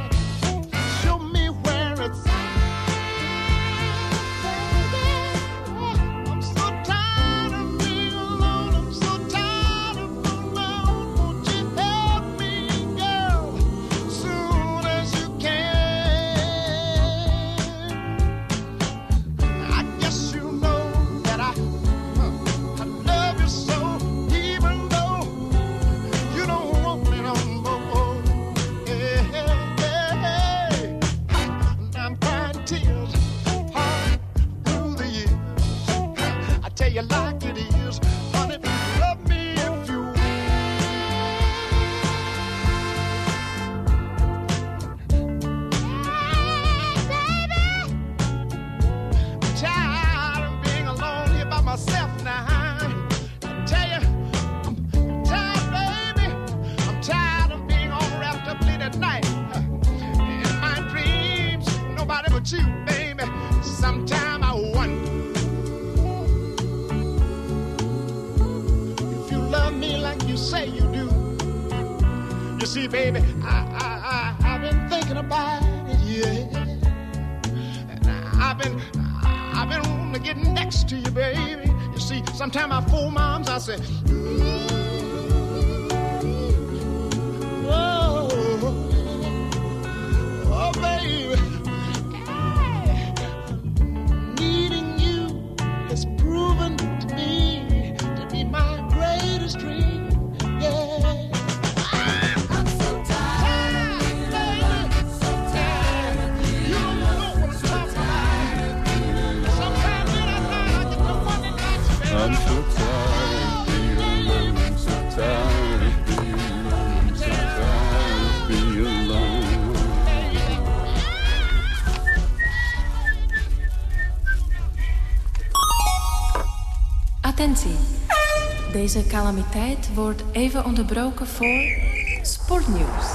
Speaker 19: Deze calamiteit wordt even onderbroken voor sportnieuws.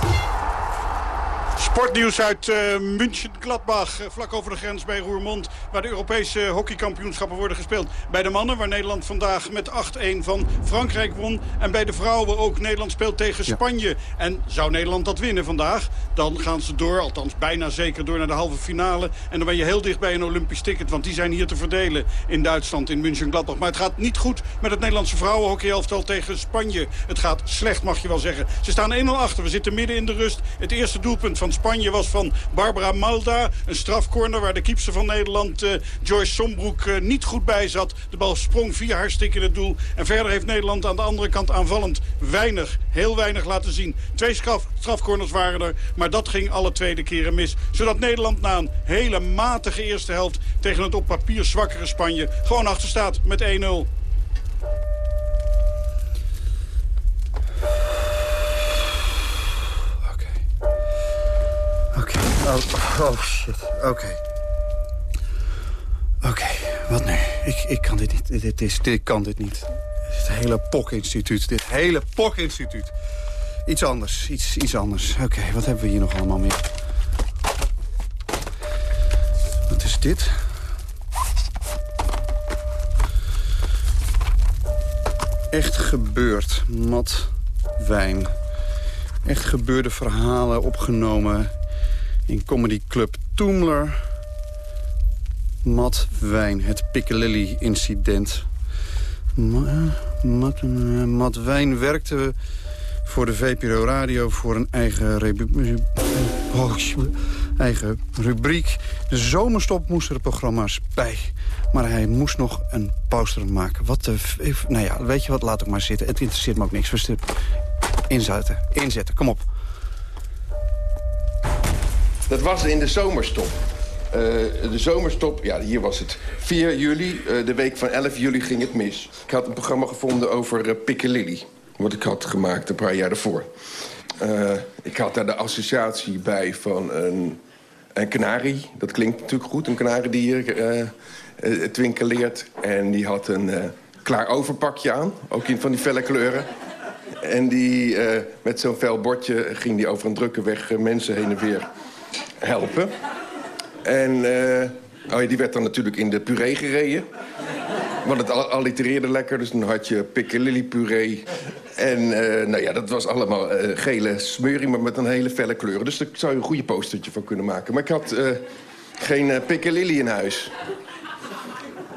Speaker 14: Sportnieuws uit uh, München-Gladbach, eh, vlak over de grens bij Roermond... waar de Europese hockeykampioenschappen worden gespeeld. Bij de mannen, waar Nederland vandaag met 8-1 van Frankrijk won. En bij de vrouwen ook. Nederland speelt tegen Spanje. En zou Nederland dat winnen vandaag, dan gaan ze door. Althans, bijna zeker door naar de halve finale. En dan ben je heel dicht bij een Olympisch ticket. Want die zijn hier te verdelen in Duitsland, in München-Gladbach. Maar het gaat niet goed met het Nederlandse vrouwenhockeyelftal tegen Spanje. Het gaat slecht, mag je wel zeggen. Ze staan 1-0 achter. We zitten midden in de rust. Het eerste doelpunt van Spanje was van Barbara Malda. Een strafcorner waar de kiepster van Nederland, uh, Joyce Sombroek, uh, niet goed bij zat. De bal sprong via haar stik in het doel. En verder heeft Nederland aan de andere kant aanvallend weinig, heel weinig laten zien. Twee straf, strafcorners waren er, maar dat ging alle tweede keren mis. Zodat Nederland na een hele matige eerste helft tegen het op papier zwakkere Spanje gewoon achter staat met 1-0.
Speaker 21: Oh, oh shit. Oké. Oké, wat nu? Ik, ik kan dit niet. Dit, is, dit kan dit niet. Dit hele POK-instituut. Dit hele POK-instituut. Iets anders. Iets, iets anders. Oké, wat hebben we hier nog allemaal meer? Wat is dit? Echt gebeurd. Mat wijn. Echt gebeurde verhalen opgenomen in comedyclub Toomler. Matt Wijn, het Piccadilly-incident. Matt, Matt Wijn werkte voor de VPRO Radio... voor een eigen, rebu- oh, eigen rubriek. De zomerstop moesten er programma's bij. Maar hij moest nog een poster maken. Wat de... v- Nou ja, weet je wat, laat ik maar zitten. Het interesseert me ook niks. We Inzetten, inzetten, kom op.
Speaker 37: Dat was in de zomerstop. Eh, de zomerstop, ja, hier was het. 4 juli, eh, de week van 11 juli ging het mis. Ik had een programma gevonden over uh. Wat ik had gemaakt een paar jaar daarvoor. Ik had daar de associatie bij van een, een kanarie. Dat klinkt natuurlijk goed, een kanariedier. eh eh, twinkeleert. En die had een klaar overpakje aan. Ook in van die felle kleuren. En die, met zo'n fel bordje ging die over een drukke weg mensen heen en weer helpen. En eh, oh ja, die werd dan natuurlijk in de puree gereden. Want het al- allitereerde lekker, dus dan had je piccalilli puree. En eh, nou ja, dat was allemaal eh, gele smeuring, maar met een hele felle kleuren. Dus daar zou je een goede postertje van kunnen maken. Maar ik had geen uh, piccalilli in huis.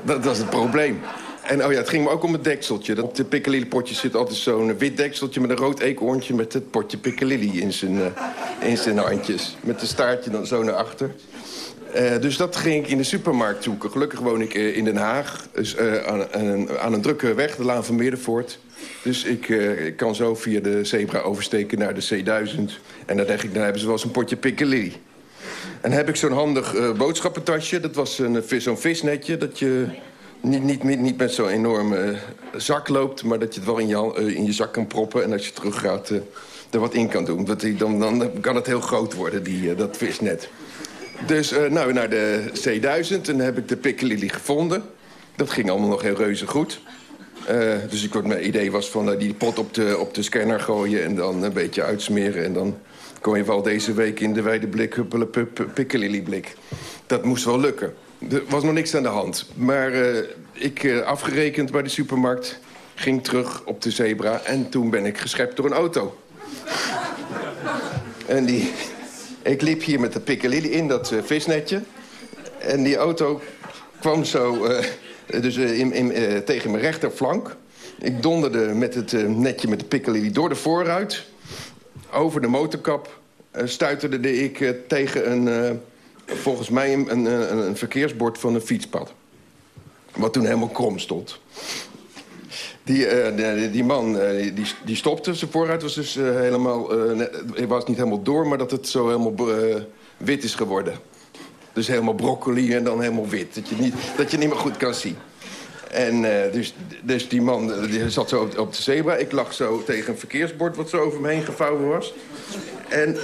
Speaker 37: Dat was het probleem. En oh ja, het ging me ook om het dekseltje. Dat de zit altijd zo'n wit dekseltje met een rood eekhoorntje... met het potje piccalilli in zijn, in zijn handjes. Met de staartje dan zo naar achter. Eh, dus dat ging ik in de supermarkt zoeken. Gelukkig woon ik eh, in Den Haag, dus, eh, aan, aan, een drukke weg, de Laan van Meerdervoort. Dus ik, ik kan zo via de zebra oversteken naar de C1000. En dan denk ik, dan hebben ze wel eens een potje piccalilli. En heb ik zo'n handig boodschappentasje. Dat was een, zo'n visnetje dat je niet, niet, niet, met zo'n enorme zak loopt... maar dat je het wel in je, in je zak kan proppen... en als je terug gaat, er wat in kan doen. Want dan, kan het heel groot worden, die, dat visnet. Dus eh, nou, naar de C1000 en heb ik de piccalilli gevonden. Dat ging allemaal nog heel reuze goed. Eh, dus ik, mijn idee was van eh, die pot op de, op de scanner gooien... en dan een beetje uitsmeren. En dan kon je wel deze week in de wijde blik... huppelen piccalilli blik. Dat moest wel lukken. Er was nog niks aan de hand. Maar ik afgerekend bij de supermarkt... ging terug op de zebra en toen ben ik geschept door een auto. En die, ik liep hier met de piccalilli in dat eh, visnetje. En die auto kwam zo eh, dus, eh, in, in, tegen mijn rechterflank. Ik donderde met het netje met de piccalilli door de voorruit. Over de motorkap stuiterde ik tegen een, volgens mij een, een, een verkeersbord van een fietspad. Wat toen helemaal krom stond. Die, eh, die man eh, die, die stopte. Zijn vooruit was dus eh, helemaal... hij was niet helemaal door, maar dat het zo helemaal wit is geworden. Dus helemaal broccoli en dan helemaal wit. Dat je niet, dat je niet meer goed kan zien. En dus, dus die man die zat zo op, de zebra. Ik lag zo tegen een verkeersbord wat zo over me heen gevouwen was. En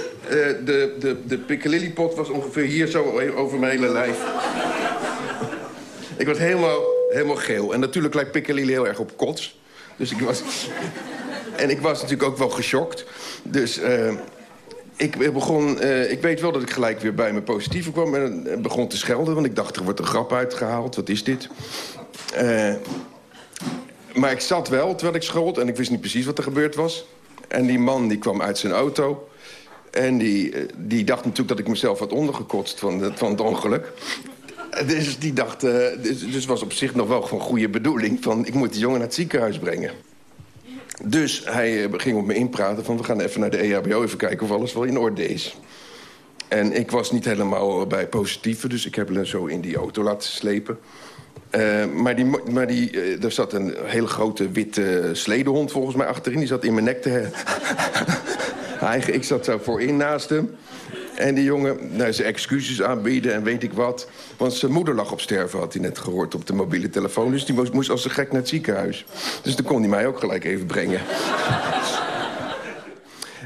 Speaker 37: de, de, de was ongeveer hier zo over mijn hele lijf. Ik was helemaal, helemaal geel. En natuurlijk lijkt Piccalilli heel erg op kots. Dus ik was... en ik was natuurlijk ook wel geschokt. Dus eh, ik begon... eh, ik weet wel dat ik gelijk weer bij mijn positieve kwam... en eh, begon te schelden, want ik dacht, er wordt een grap uitgehaald. Wat is dit? Maar ik zat wel terwijl ik schold en ik wist niet precies wat er gebeurd was. En die man die kwam uit zijn auto... En die, die dacht natuurlijk dat ik mezelf had ondergekotst van, van het ongeluk. Dus die dacht, eh, dus, dus was op zich nog wel van goede bedoeling... van ik moet die jongen naar het ziekenhuis brengen. Dus hij eh, ging op me inpraten van we gaan even naar de EHBO... even kijken of alles wel in orde is. En ik was niet helemaal eh, bij positieve... dus ik heb hem zo in die auto laten slepen. Maar die, maar die, eh, er zat een hele grote witte sledehond volgens mij achterin. Die zat in mijn nek te... Ik zat zo voorin naast hem. En die jongen, nou, zijn excuses aanbieden en weet ik wat. Want zijn moeder lag op sterven, had hij net gehoord op de mobiele telefoon. Dus die moest, als een gek naar het ziekenhuis. Dus dan kon hij mij ook gelijk even brengen.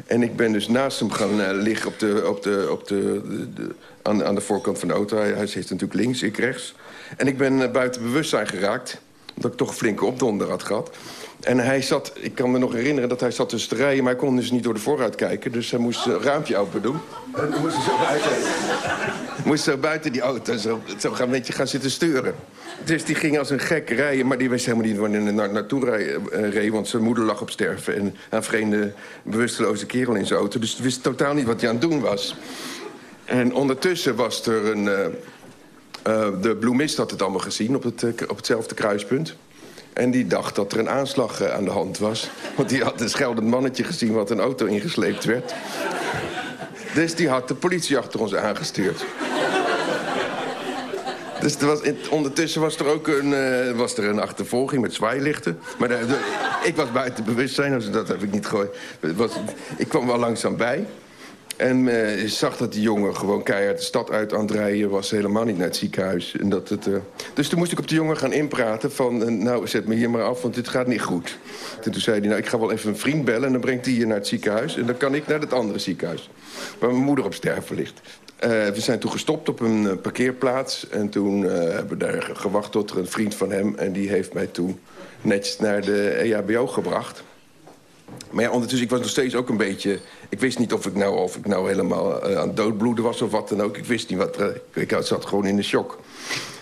Speaker 37: En ik ben dus naast hem gaan eh, liggen op de, op de, op de- aan, aan de voorkant van de auto. Hij, hij zit natuurlijk links, ik rechts. En ik ben eh, buiten bewustzijn geraakt. Omdat ik toch een flinke opdonder had gehad. En hij zat, ik kan me nog herinneren dat hij zat tussen te rijden... maar hij kon dus niet door de vooruit kijken. Dus hij moest een raampje open doen. En dan moest hij zo buiten, moest zo buiten die auto zo, zo gaan, een beetje gaan zitten sturen. Dus die ging als een gek rijden, maar die wist helemaal niet waar hij na, naartoe eh, reed... want zijn moeder lag op sterven en een vreemde, bewusteloze kerel in zijn auto. Dus wist totaal niet wat hij aan het doen was. En ondertussen was er een... eh, eh, de bloemist had het allemaal gezien op, het, op hetzelfde kruispunt. En die dacht dat er een aanslag eh, aan de hand was. Want die had een scheldend mannetje gezien wat een auto ingesleept werd. Dus die had de politie achter ons aangestuurd. Dus was, ondertussen was er ook een, eh, was er een achtervolging met zwaailichten. Maar ik was buiten bewustzijn, dus dat heb ik niet gegooid. Ik kwam wel langzaam bij. En ik zag dat die jongen gewoon keihard de stad uit aan het rijden was. Helemaal niet naar het ziekenhuis. En dat het, eh, Dus toen moest ik op de jongen gaan inpraten van... eh, nou, zet me hier maar af, want dit gaat niet goed. En toen zei hij, nou, ik ga wel even een vriend bellen... en dan brengt hij je naar het ziekenhuis. En dan kan ik naar het andere ziekenhuis. Waar mijn moeder op sterven ligt. We zijn toen gestopt op een parkeerplaats. En toen hebben we daar gewacht tot er een vriend van hem... en die heeft mij toen netjes naar de EHBO gebracht. Maar ja, ondertussen, ik was nog steeds ook een beetje... Ik wist niet of ik nou, of ik nou helemaal eh, aan het doodbloeden was of wat dan ook. Ik wist niet wat... er- ik zat gewoon in de shock.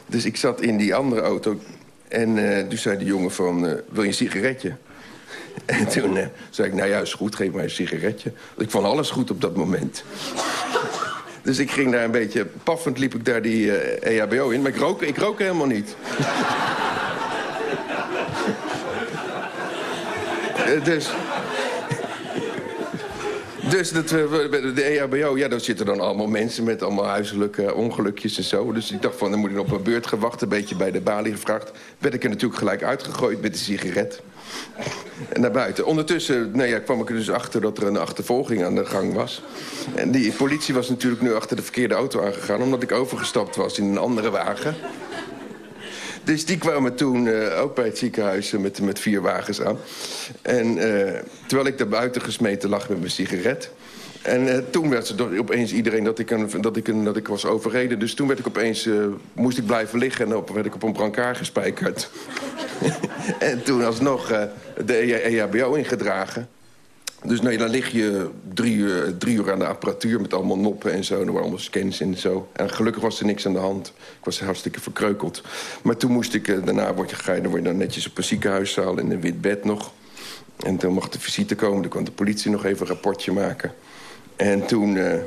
Speaker 37: Dus ik zat in die andere auto. En eh, toen zei de jongen van, eh, wil je een sigaretje? En toen eh, zei ik, nou ja, is goed, geef mij een sigaretje. Ik vond alles goed op dat moment. Dus ik ging daar een beetje... Paffend liep ik daar die eh, EHBO in. Maar ik rook, ik rook helemaal niet. Eh, dus... Dus dat, we- de EHBO, ja, daar zitten dan allemaal mensen met allemaal huiselijke ongelukjes en zo. Dus ik dacht van, dan moet ik op een beurt gewacht, een beetje bij de balie gevraagd. Werd ik er natuurlijk gelijk uitgegooid met de sigaret. En naar buiten. Ondertussen nou ja, kwam ik er dus achter dat er een achtervolging aan de gang was. En die politie was natuurlijk nu achter de verkeerde auto aangegaan... omdat ik overgestapt was in een andere wagen. Dus die kwamen toen eh, ook bij het ziekenhuis eh, met, met vier wagens aan. En eh, terwijl ik daar buiten gesmeten lag met mijn sigaret... En toen werd ze opeens iedereen dat ik, een, dat, ik een, dat ik was overreden. Dus toen werd ik opeens, moest ik blijven liggen en op, werd ik op een brancard gespijkerd. en toen alsnog eh, de EHBO ingedragen. Dus nee, dan lig je drie uur, uur aan de apparatuur met allemaal noppen en zo. En er waren allemaal scans en zo. En gelukkig was er niks aan de hand. Ik was hartstikke verkreukeld. Maar toen moest ik, eh, daarna word je, ga je, dan word je dan netjes op een ziekenhuiszaal in een wit bed nog. En toen mocht de visite komen. Toen kwam de politie nog even een rapportje maken. En toen, eh,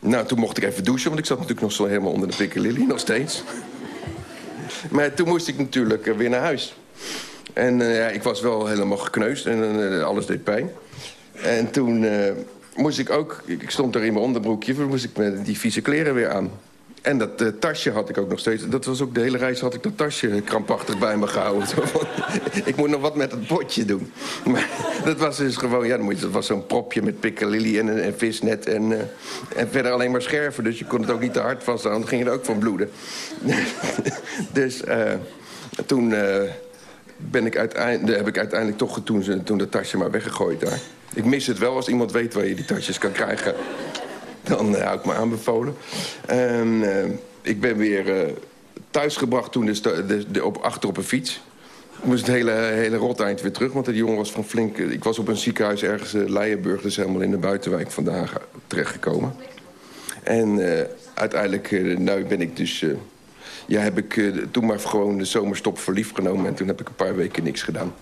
Speaker 37: nou, toen mocht ik even douchen, want ik zat natuurlijk nog zo helemaal onder de pikkelilie, nog steeds. Maar toen moest ik natuurlijk eh, weer naar huis. En ja, ik was wel helemaal gekneusd en alles deed pijn. En toen eh, moest ik ook, ik stond daar in mijn onderbroekje... toen moest ik met die vieze kleren weer aan. En dat eh, tasje had ik ook nog steeds. Dat was ook de hele reis had ik dat tasje krampachtig bij me gehouden. Ik moet nog wat met het potje doen. Maar dat was dus gewoon, ja, dat was zo'n propje met piccalilli en, en visnet. En, eh, en verder alleen maar scherven. Dus je kon het ook niet te hard vasthouden. Dan ging er ook van bloeden. dus toen ben ik uiteindelijk, heb ik uiteindelijk toch toen, toen dat tasje maar weggegooid daar. Ik mis het wel als iemand weet waar je die tasjes kan krijgen. Dan eh, hou ik me aanbevolen. En, eh, ik ben weer eh, thuisgebracht toen de, de, op, achter op een fiets. Ik moest het hele, hele roteind weer terug, want die jongen was van flink... Ik was op een ziekenhuis ergens in Leijenburg, dus helemaal in de buitenwijk vandaan ge- terechtgekomen. En uiteindelijk, nou ben ik dus... ja, heb ik toen maar gewoon de zomerstop voor lief genomen... en toen heb ik een paar weken niks gedaan.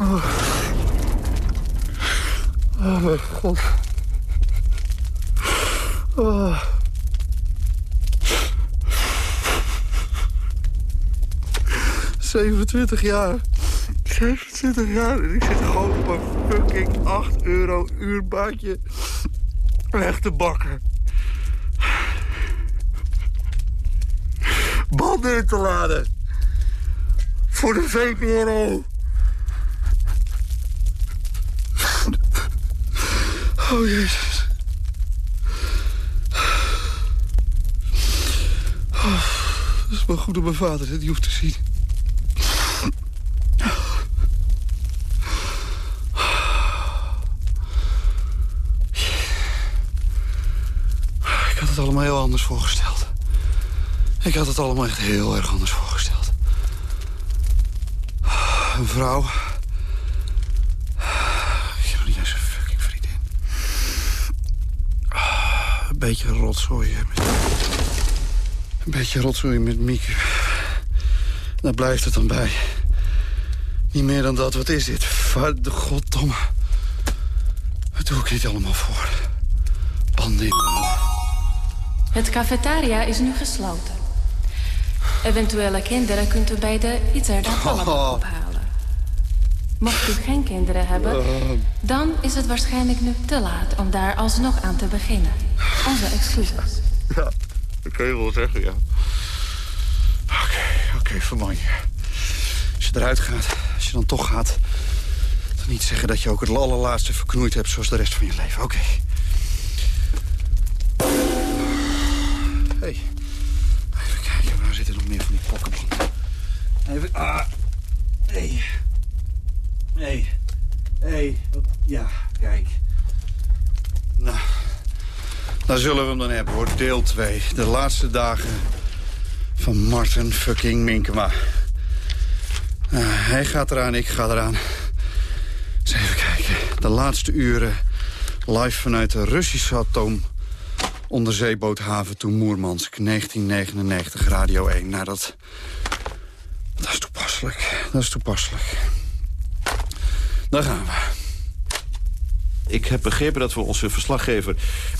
Speaker 21: Oh. Oh, mijn god. Oh. ...27 jaar. 27 jaar en ik zit gewoon op een fucking 8 euro uurbaantje weg te bakken. Banden te laden. Voor de VPRO. Oh, jezus. Oh, dat is maar goed dat mijn vader dit niet hoeft te zien. Ik had het allemaal heel anders voorgesteld. Ik had het allemaal echt heel erg anders voorgesteld. Een vrouw. Ik heb nog niet eens een fucking vriendin. Een beetje rotzooi. Een beetje rotzooi met Mieke. Daar blijft het dan bij. Niet meer dan dat. Wat is dit? Vader goddomme. Wat doe ik niet allemaal voor? Banden in
Speaker 19: Het cafetaria is nu gesloten. Eventuele kinderen kunt u bij de Itzerda
Speaker 21: Oh.
Speaker 19: ophalen. Mocht u geen kinderen hebben,
Speaker 21: Oh.
Speaker 19: dan is het waarschijnlijk nu te laat om daar alsnog aan te beginnen. Onze excuses.
Speaker 21: Ja, dat kun je wel zeggen, ja. Oké, oké, verman je. Als je eruit gaat, als je dan toch gaat... dan niet zeggen dat je ook het allerlaatste verknoeid hebt... zoals de rest van je leven, oké. hey. even kijken, waar zitten nog meer van die pokkenbanden? Even, ah, hey. Hey, hey, ja, kijk. Nou, dan zullen we hem dan hebben, hoor. Deel 2. De laatste dagen van Martin fucking Minkema. Nou, hij gaat eraan, ik ga eraan. Eens even kijken. De laatste uren live vanuit de Russische atoom... onderzeeboothaven toen Moermansk, 1999, Radio 1. Nou, dat, dat is toepasselijk. Dat is toepasselijk. Daar gaan we.
Speaker 24: Ik heb begrepen dat we onze verslaggever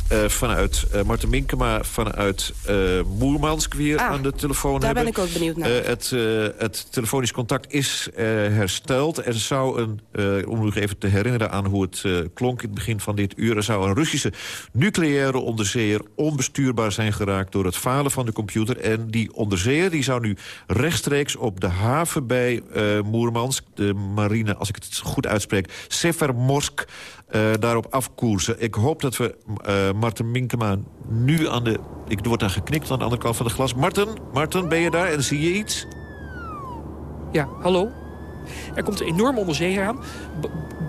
Speaker 24: eh, vanuit uh, Marten Minkema... vanuit uh, Moermansk weer
Speaker 38: Ah,
Speaker 24: aan de telefoon
Speaker 38: daar
Speaker 24: hebben.
Speaker 38: ben ik ook benieuwd naar.
Speaker 24: Het, het telefonisch contact is hersteld. Er zou een, om u even te herinneren aan hoe het klonk in het begin van dit uur... er zou een Russische nucleaire onderzeeër onbestuurbaar zijn geraakt... door het falen van de computer. En die onderzeeër die zou nu rechtstreeks op de haven bij Moermansk... de marine, als ik het goed uitspreek, Severmorsk... Uh, daarop afkoersen. Ik hoop dat we uh, Marten Minkema nu aan de... Ik word daar geknikt aan de andere kant van de glas. Marten, Marten, ben je daar en zie je iets?
Speaker 25: Ja, hallo? Er komt een enorme onderzeeër aan.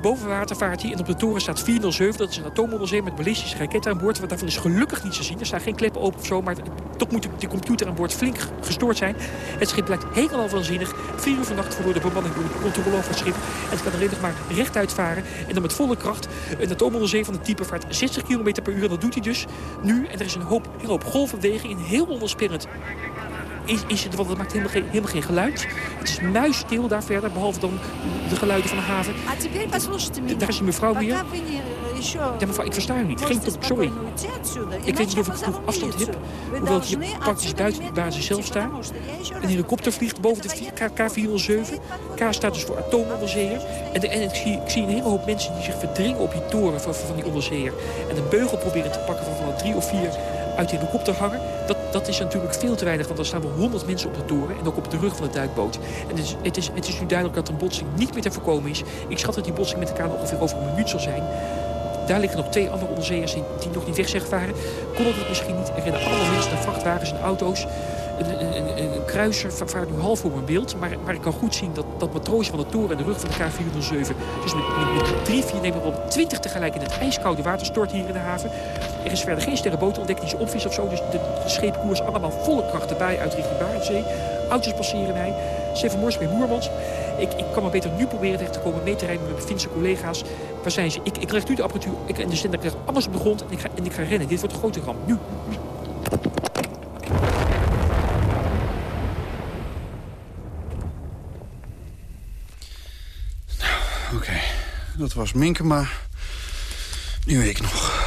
Speaker 25: Boven water vaart hij en op de toren staat 407. Dat is een atoomonderzeeër met ballistische raketten aan boord. Wat daarvan is gelukkig niet te zien. Er staan geen kleppen open of zo. Maar toch moet de computer aan boord flink gestoord zijn. Het schip blijkt helemaal waanzinnig. Vier uur vannacht verloor de bemanning door de controle over het schip. En het kan alleen nog maar rechtuit varen. En dan met volle kracht. Een atoomonderzeeër van het type vaart 60 km per uur. En dat doet hij dus nu. En er is een hoop, een hoop golfbeweging. Heel onderspinnend is, is het, want het maakt helemaal geen, helemaal geen geluid. Het is muisstil daar verder, behalve dan de geluiden van de haven. Daar is die mevrouw weer. Ja, mevrouw, ik versta u niet. Sorry. Ik weet niet of ik genoeg afstand heb. Hoewel
Speaker 26: je
Speaker 25: praktisch buiten de basis zelf
Speaker 26: staan.
Speaker 25: Een helikopter vliegt boven de K407. K staat dus voor atoomonderzeeër. En, ik, zie, ik zie een hele hoop mensen die zich verdringen op die toren van, van die onderzeeër. En een beugel proberen te pakken van, van drie of vier uit de helikopter hangen. Dat, dat is natuurlijk veel te weinig, want dan staan we 100 mensen op de toren... en ook op de rug van de duikboot. En het is, het, is, het is nu duidelijk dat een botsing niet meer te voorkomen is. Ik schat dat die botsing met elkaar ongeveer over een minuut zal zijn. Daar liggen nog twee andere onderzeeërs die, die nog niet weg varen. Kon het misschien niet. Er rennen allemaal mensen naar vrachtwagens en auto's. Een, een, kruiser vaart nu half voor mijn beeld. Maar, maar ik kan goed zien dat, dat matroosje van de toren en de rug van de K407... dus met, met, met drie, vier, nemen we op twintig tegelijk in het ijskoude water stort hier in de haven. Er is verder geen sterrenboot ontdekt die ze opvis of zo. Dus de, de allemaal volle kracht erbij uit richting Barentszee. Auto's passeren mij. Severmorsk bij Moermans. Ik, ik kan maar beter nu proberen terecht te komen mee te rijden met mijn Finse collega's. Waar zijn ze? Ik, ik leg nu de apparatuur ik, en de zender krijgt alles op de grond en ik, ga, en ik ga rennen. Dit wordt een grote ramp. Nu.
Speaker 21: Oké, okay. Dat was Minkema. Nu ik nog.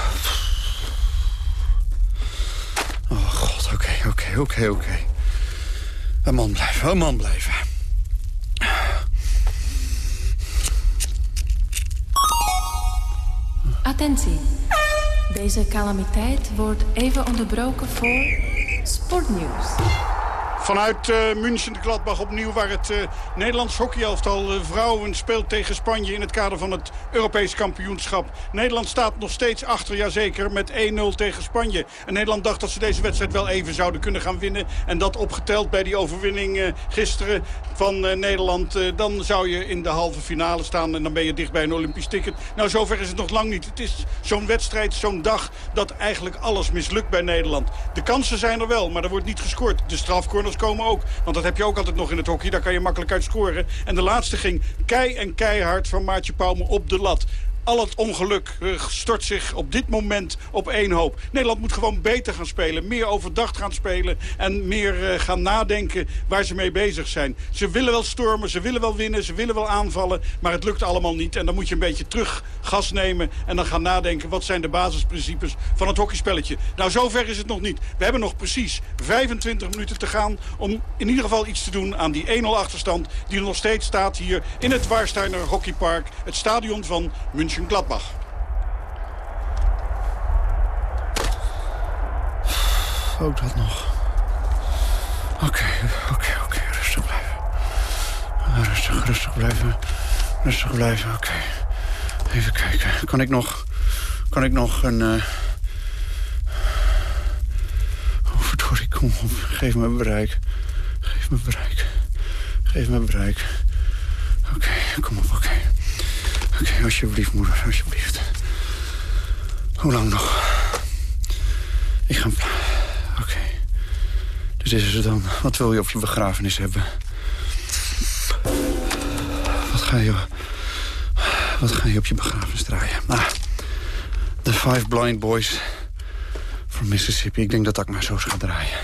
Speaker 21: Oh god, oké, oké, oké, oké. Een man blijven, een man blijven.
Speaker 19: Attentie. Deze calamiteit wordt even onderbroken voor sportnieuws.
Speaker 14: Vanuit uh, München Gladbach opnieuw waar het uh, Nederlands hockeyelftal uh, vrouwen speelt tegen Spanje in het kader van het Europees kampioenschap. Nederland staat nog steeds achter, jazeker, met 1-0 tegen Spanje. En Nederland dacht dat ze deze wedstrijd wel even zouden kunnen gaan winnen. En dat opgeteld bij die overwinning gisteren van Nederland. dan zou je in de halve finale staan en dan ben je dicht bij een Olympisch ticket. Nou, zover is het nog lang niet. Het is zo'n wedstrijd, zo'n dag dat eigenlijk alles mislukt bij Nederland. De kansen zijn er wel, maar er wordt niet gescoord. De strafcorners komen ook. Want dat heb je ook altijd nog in het hockey. Daar kan je makkelijk uit scoren. En de laatste ging kei en keihard van Maartje Pauwme op de lat. Al het ongeluk eh, stort zich op dit moment op één hoop. Nederland moet gewoon beter gaan spelen. Meer overdacht gaan spelen. En meer eh, gaan nadenken waar ze mee bezig zijn. Ze willen wel stormen, ze willen wel winnen, ze willen wel aanvallen. Maar het lukt allemaal niet. En dan moet je een beetje terug gas nemen. En dan gaan nadenken wat zijn de basisprincipes van het hockeyspelletje. Nou, zover is het nog niet. We hebben nog precies 25 minuten te gaan om in ieder geval iets te doen aan die 1-0 achterstand... die nog steeds staat hier in het Warsteiner Hockeypark. Het stadion van München-Gladbach.
Speaker 21: Ook dat nog. Oké, oké, oké. Rustig blijven. Rustig, rustig blijven. Rustig blijven, oké. Even kijken. Kan ik nog... Kan ik nog een... Uh... Oh, kom op. Geef me bereik. Geef me bereik. Geef me bereik. Oké, kom op, oké. Oké, alsjeblieft, moeder, alsjeblieft. Hoe lang nog? Ik ga... Oké. Dit is het dan. Wat wil je op je begrafenis hebben? Wat ga je... Wat ga je op je begrafenis draaien? Ah, The Five Blind Boys from Mississippi. Ik denk dat ik maar zo ga draaien.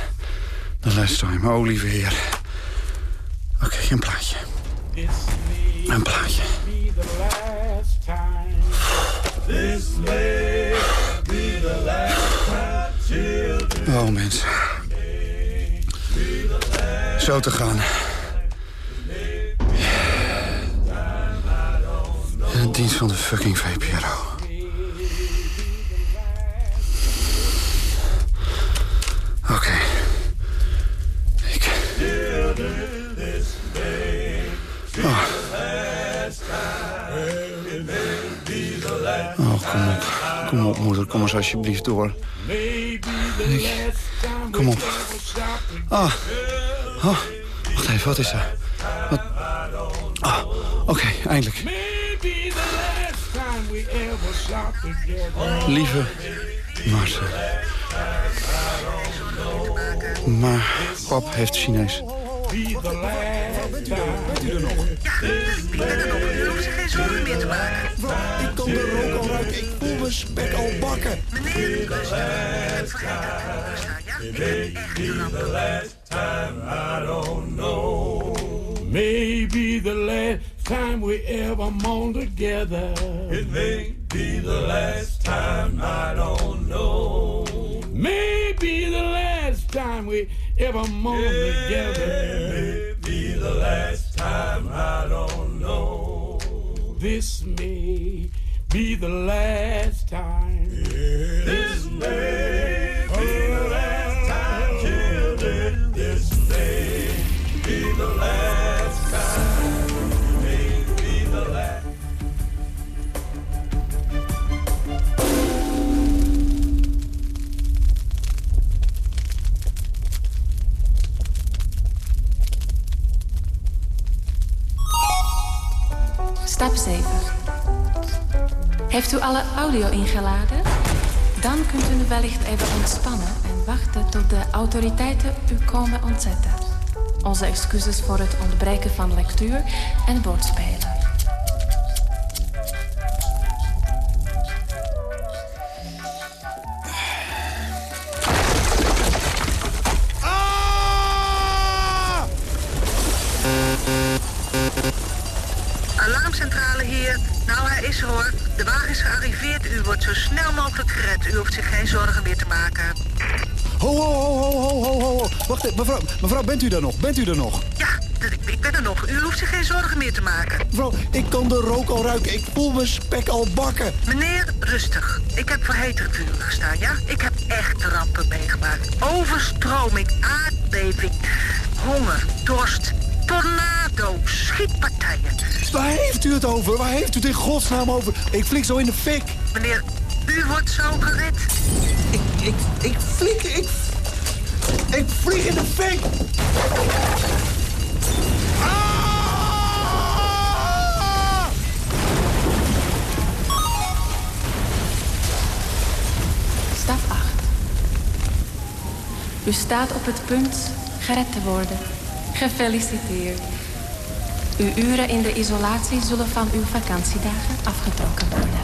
Speaker 21: The last time. Oh, lieve heer. Oké, een plaatje. Een plaatje. Oh, mensen. Zo te gaan. Het dienst van de fucking VPRO. Oké. Ik... Oh. Kom op. Kom op, moeder. Kom eens alsjeblieft door. Kom op. Ah. Oh. Wacht even, wat is er? Wat? Ah, oké, eindelijk. Lieve Marcel. Maar pap heeft Chinees.
Speaker 23: Bent u er nog? Ja, ik ben er nog. U hoeft zich geen zorgen meer te maken.
Speaker 36: Ik kan de rook al ruiken. Ik voel mijn spek al bakken.
Speaker 23: Meneer, rustig. Ik heb echt ramp.
Speaker 35: Maybe the last time we ever mourn together. It may be the last time, I don't know. Maybe the last time we ever mourn together. Maybe the last time, I don't know. This may be the last time. This may
Speaker 19: Stap 7. Heeft u alle audio ingeladen? Dan kunt u wellicht even ontspannen en wachten tot de autoriteiten u komen ontzetten. Onze excuses voor het ontbreken van lectuur en woordspelen.
Speaker 23: Is hoor. De wagen is gearriveerd. U wordt zo snel mogelijk gered. U hoeft zich geen zorgen meer te maken.
Speaker 21: Ho, ho, ho, ho, ho, ho, ho. Wacht even, mevrouw, mevrouw, bent u er nog? Bent u er nog?
Speaker 23: Ja, ik, ben er nog. U hoeft zich geen zorgen meer te maken.
Speaker 21: Mevrouw, ik kan de rook al ruiken. Ik voel mijn spek al bakken.
Speaker 23: Meneer, rustig. Ik heb voor hetere vuren gestaan, ja? Ik heb echt rampen meegemaakt. Overstroming, aardbeving, honger, dorst, schietpartijen.
Speaker 21: Waar heeft u het over? Waar heeft u het in godsnaam over? Ik flik zo in de fik.
Speaker 23: Meneer, u wordt zo gered.
Speaker 21: Ik, ik, ik flik, ik... Ik vlieg in de fik.
Speaker 19: Stap 8. U staat op het punt gered te worden. Gefeliciteerd. Uw uren in de isolatie zullen van uw vakantiedagen afgetrokken worden.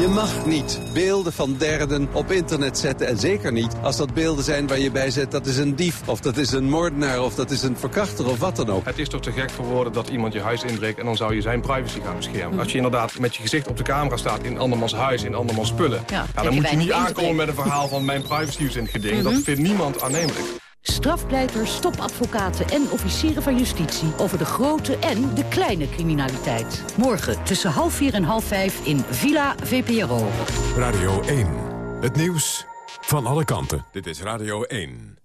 Speaker 38: Je mag niet beelden van derden op internet zetten. En zeker niet als dat beelden zijn waar je bij zet... dat is een dief, of dat is een moordenaar, of dat is een verkrachter, of wat dan ook.
Speaker 39: Het is toch te gek voor woorden dat iemand je huis inbreekt... en dan zou je zijn privacy gaan beschermen. Als je inderdaad met je gezicht op de camera staat in andermans huis... in andermans spullen... Ja, dan
Speaker 40: je
Speaker 39: moet je niet aankomen met een verhaal van mijn privacy is in het geding.
Speaker 40: Mhm.
Speaker 39: Dat vindt niemand aannemelijk.
Speaker 40: Strafpleiters, topadvocaten en officieren van justitie... over de grote en de kleine criminaliteit. Morgen tussen half vier en half vijf in Villa VPRO.
Speaker 41: Radio 1. Het nieuws van alle kanten. Dit is Radio 1.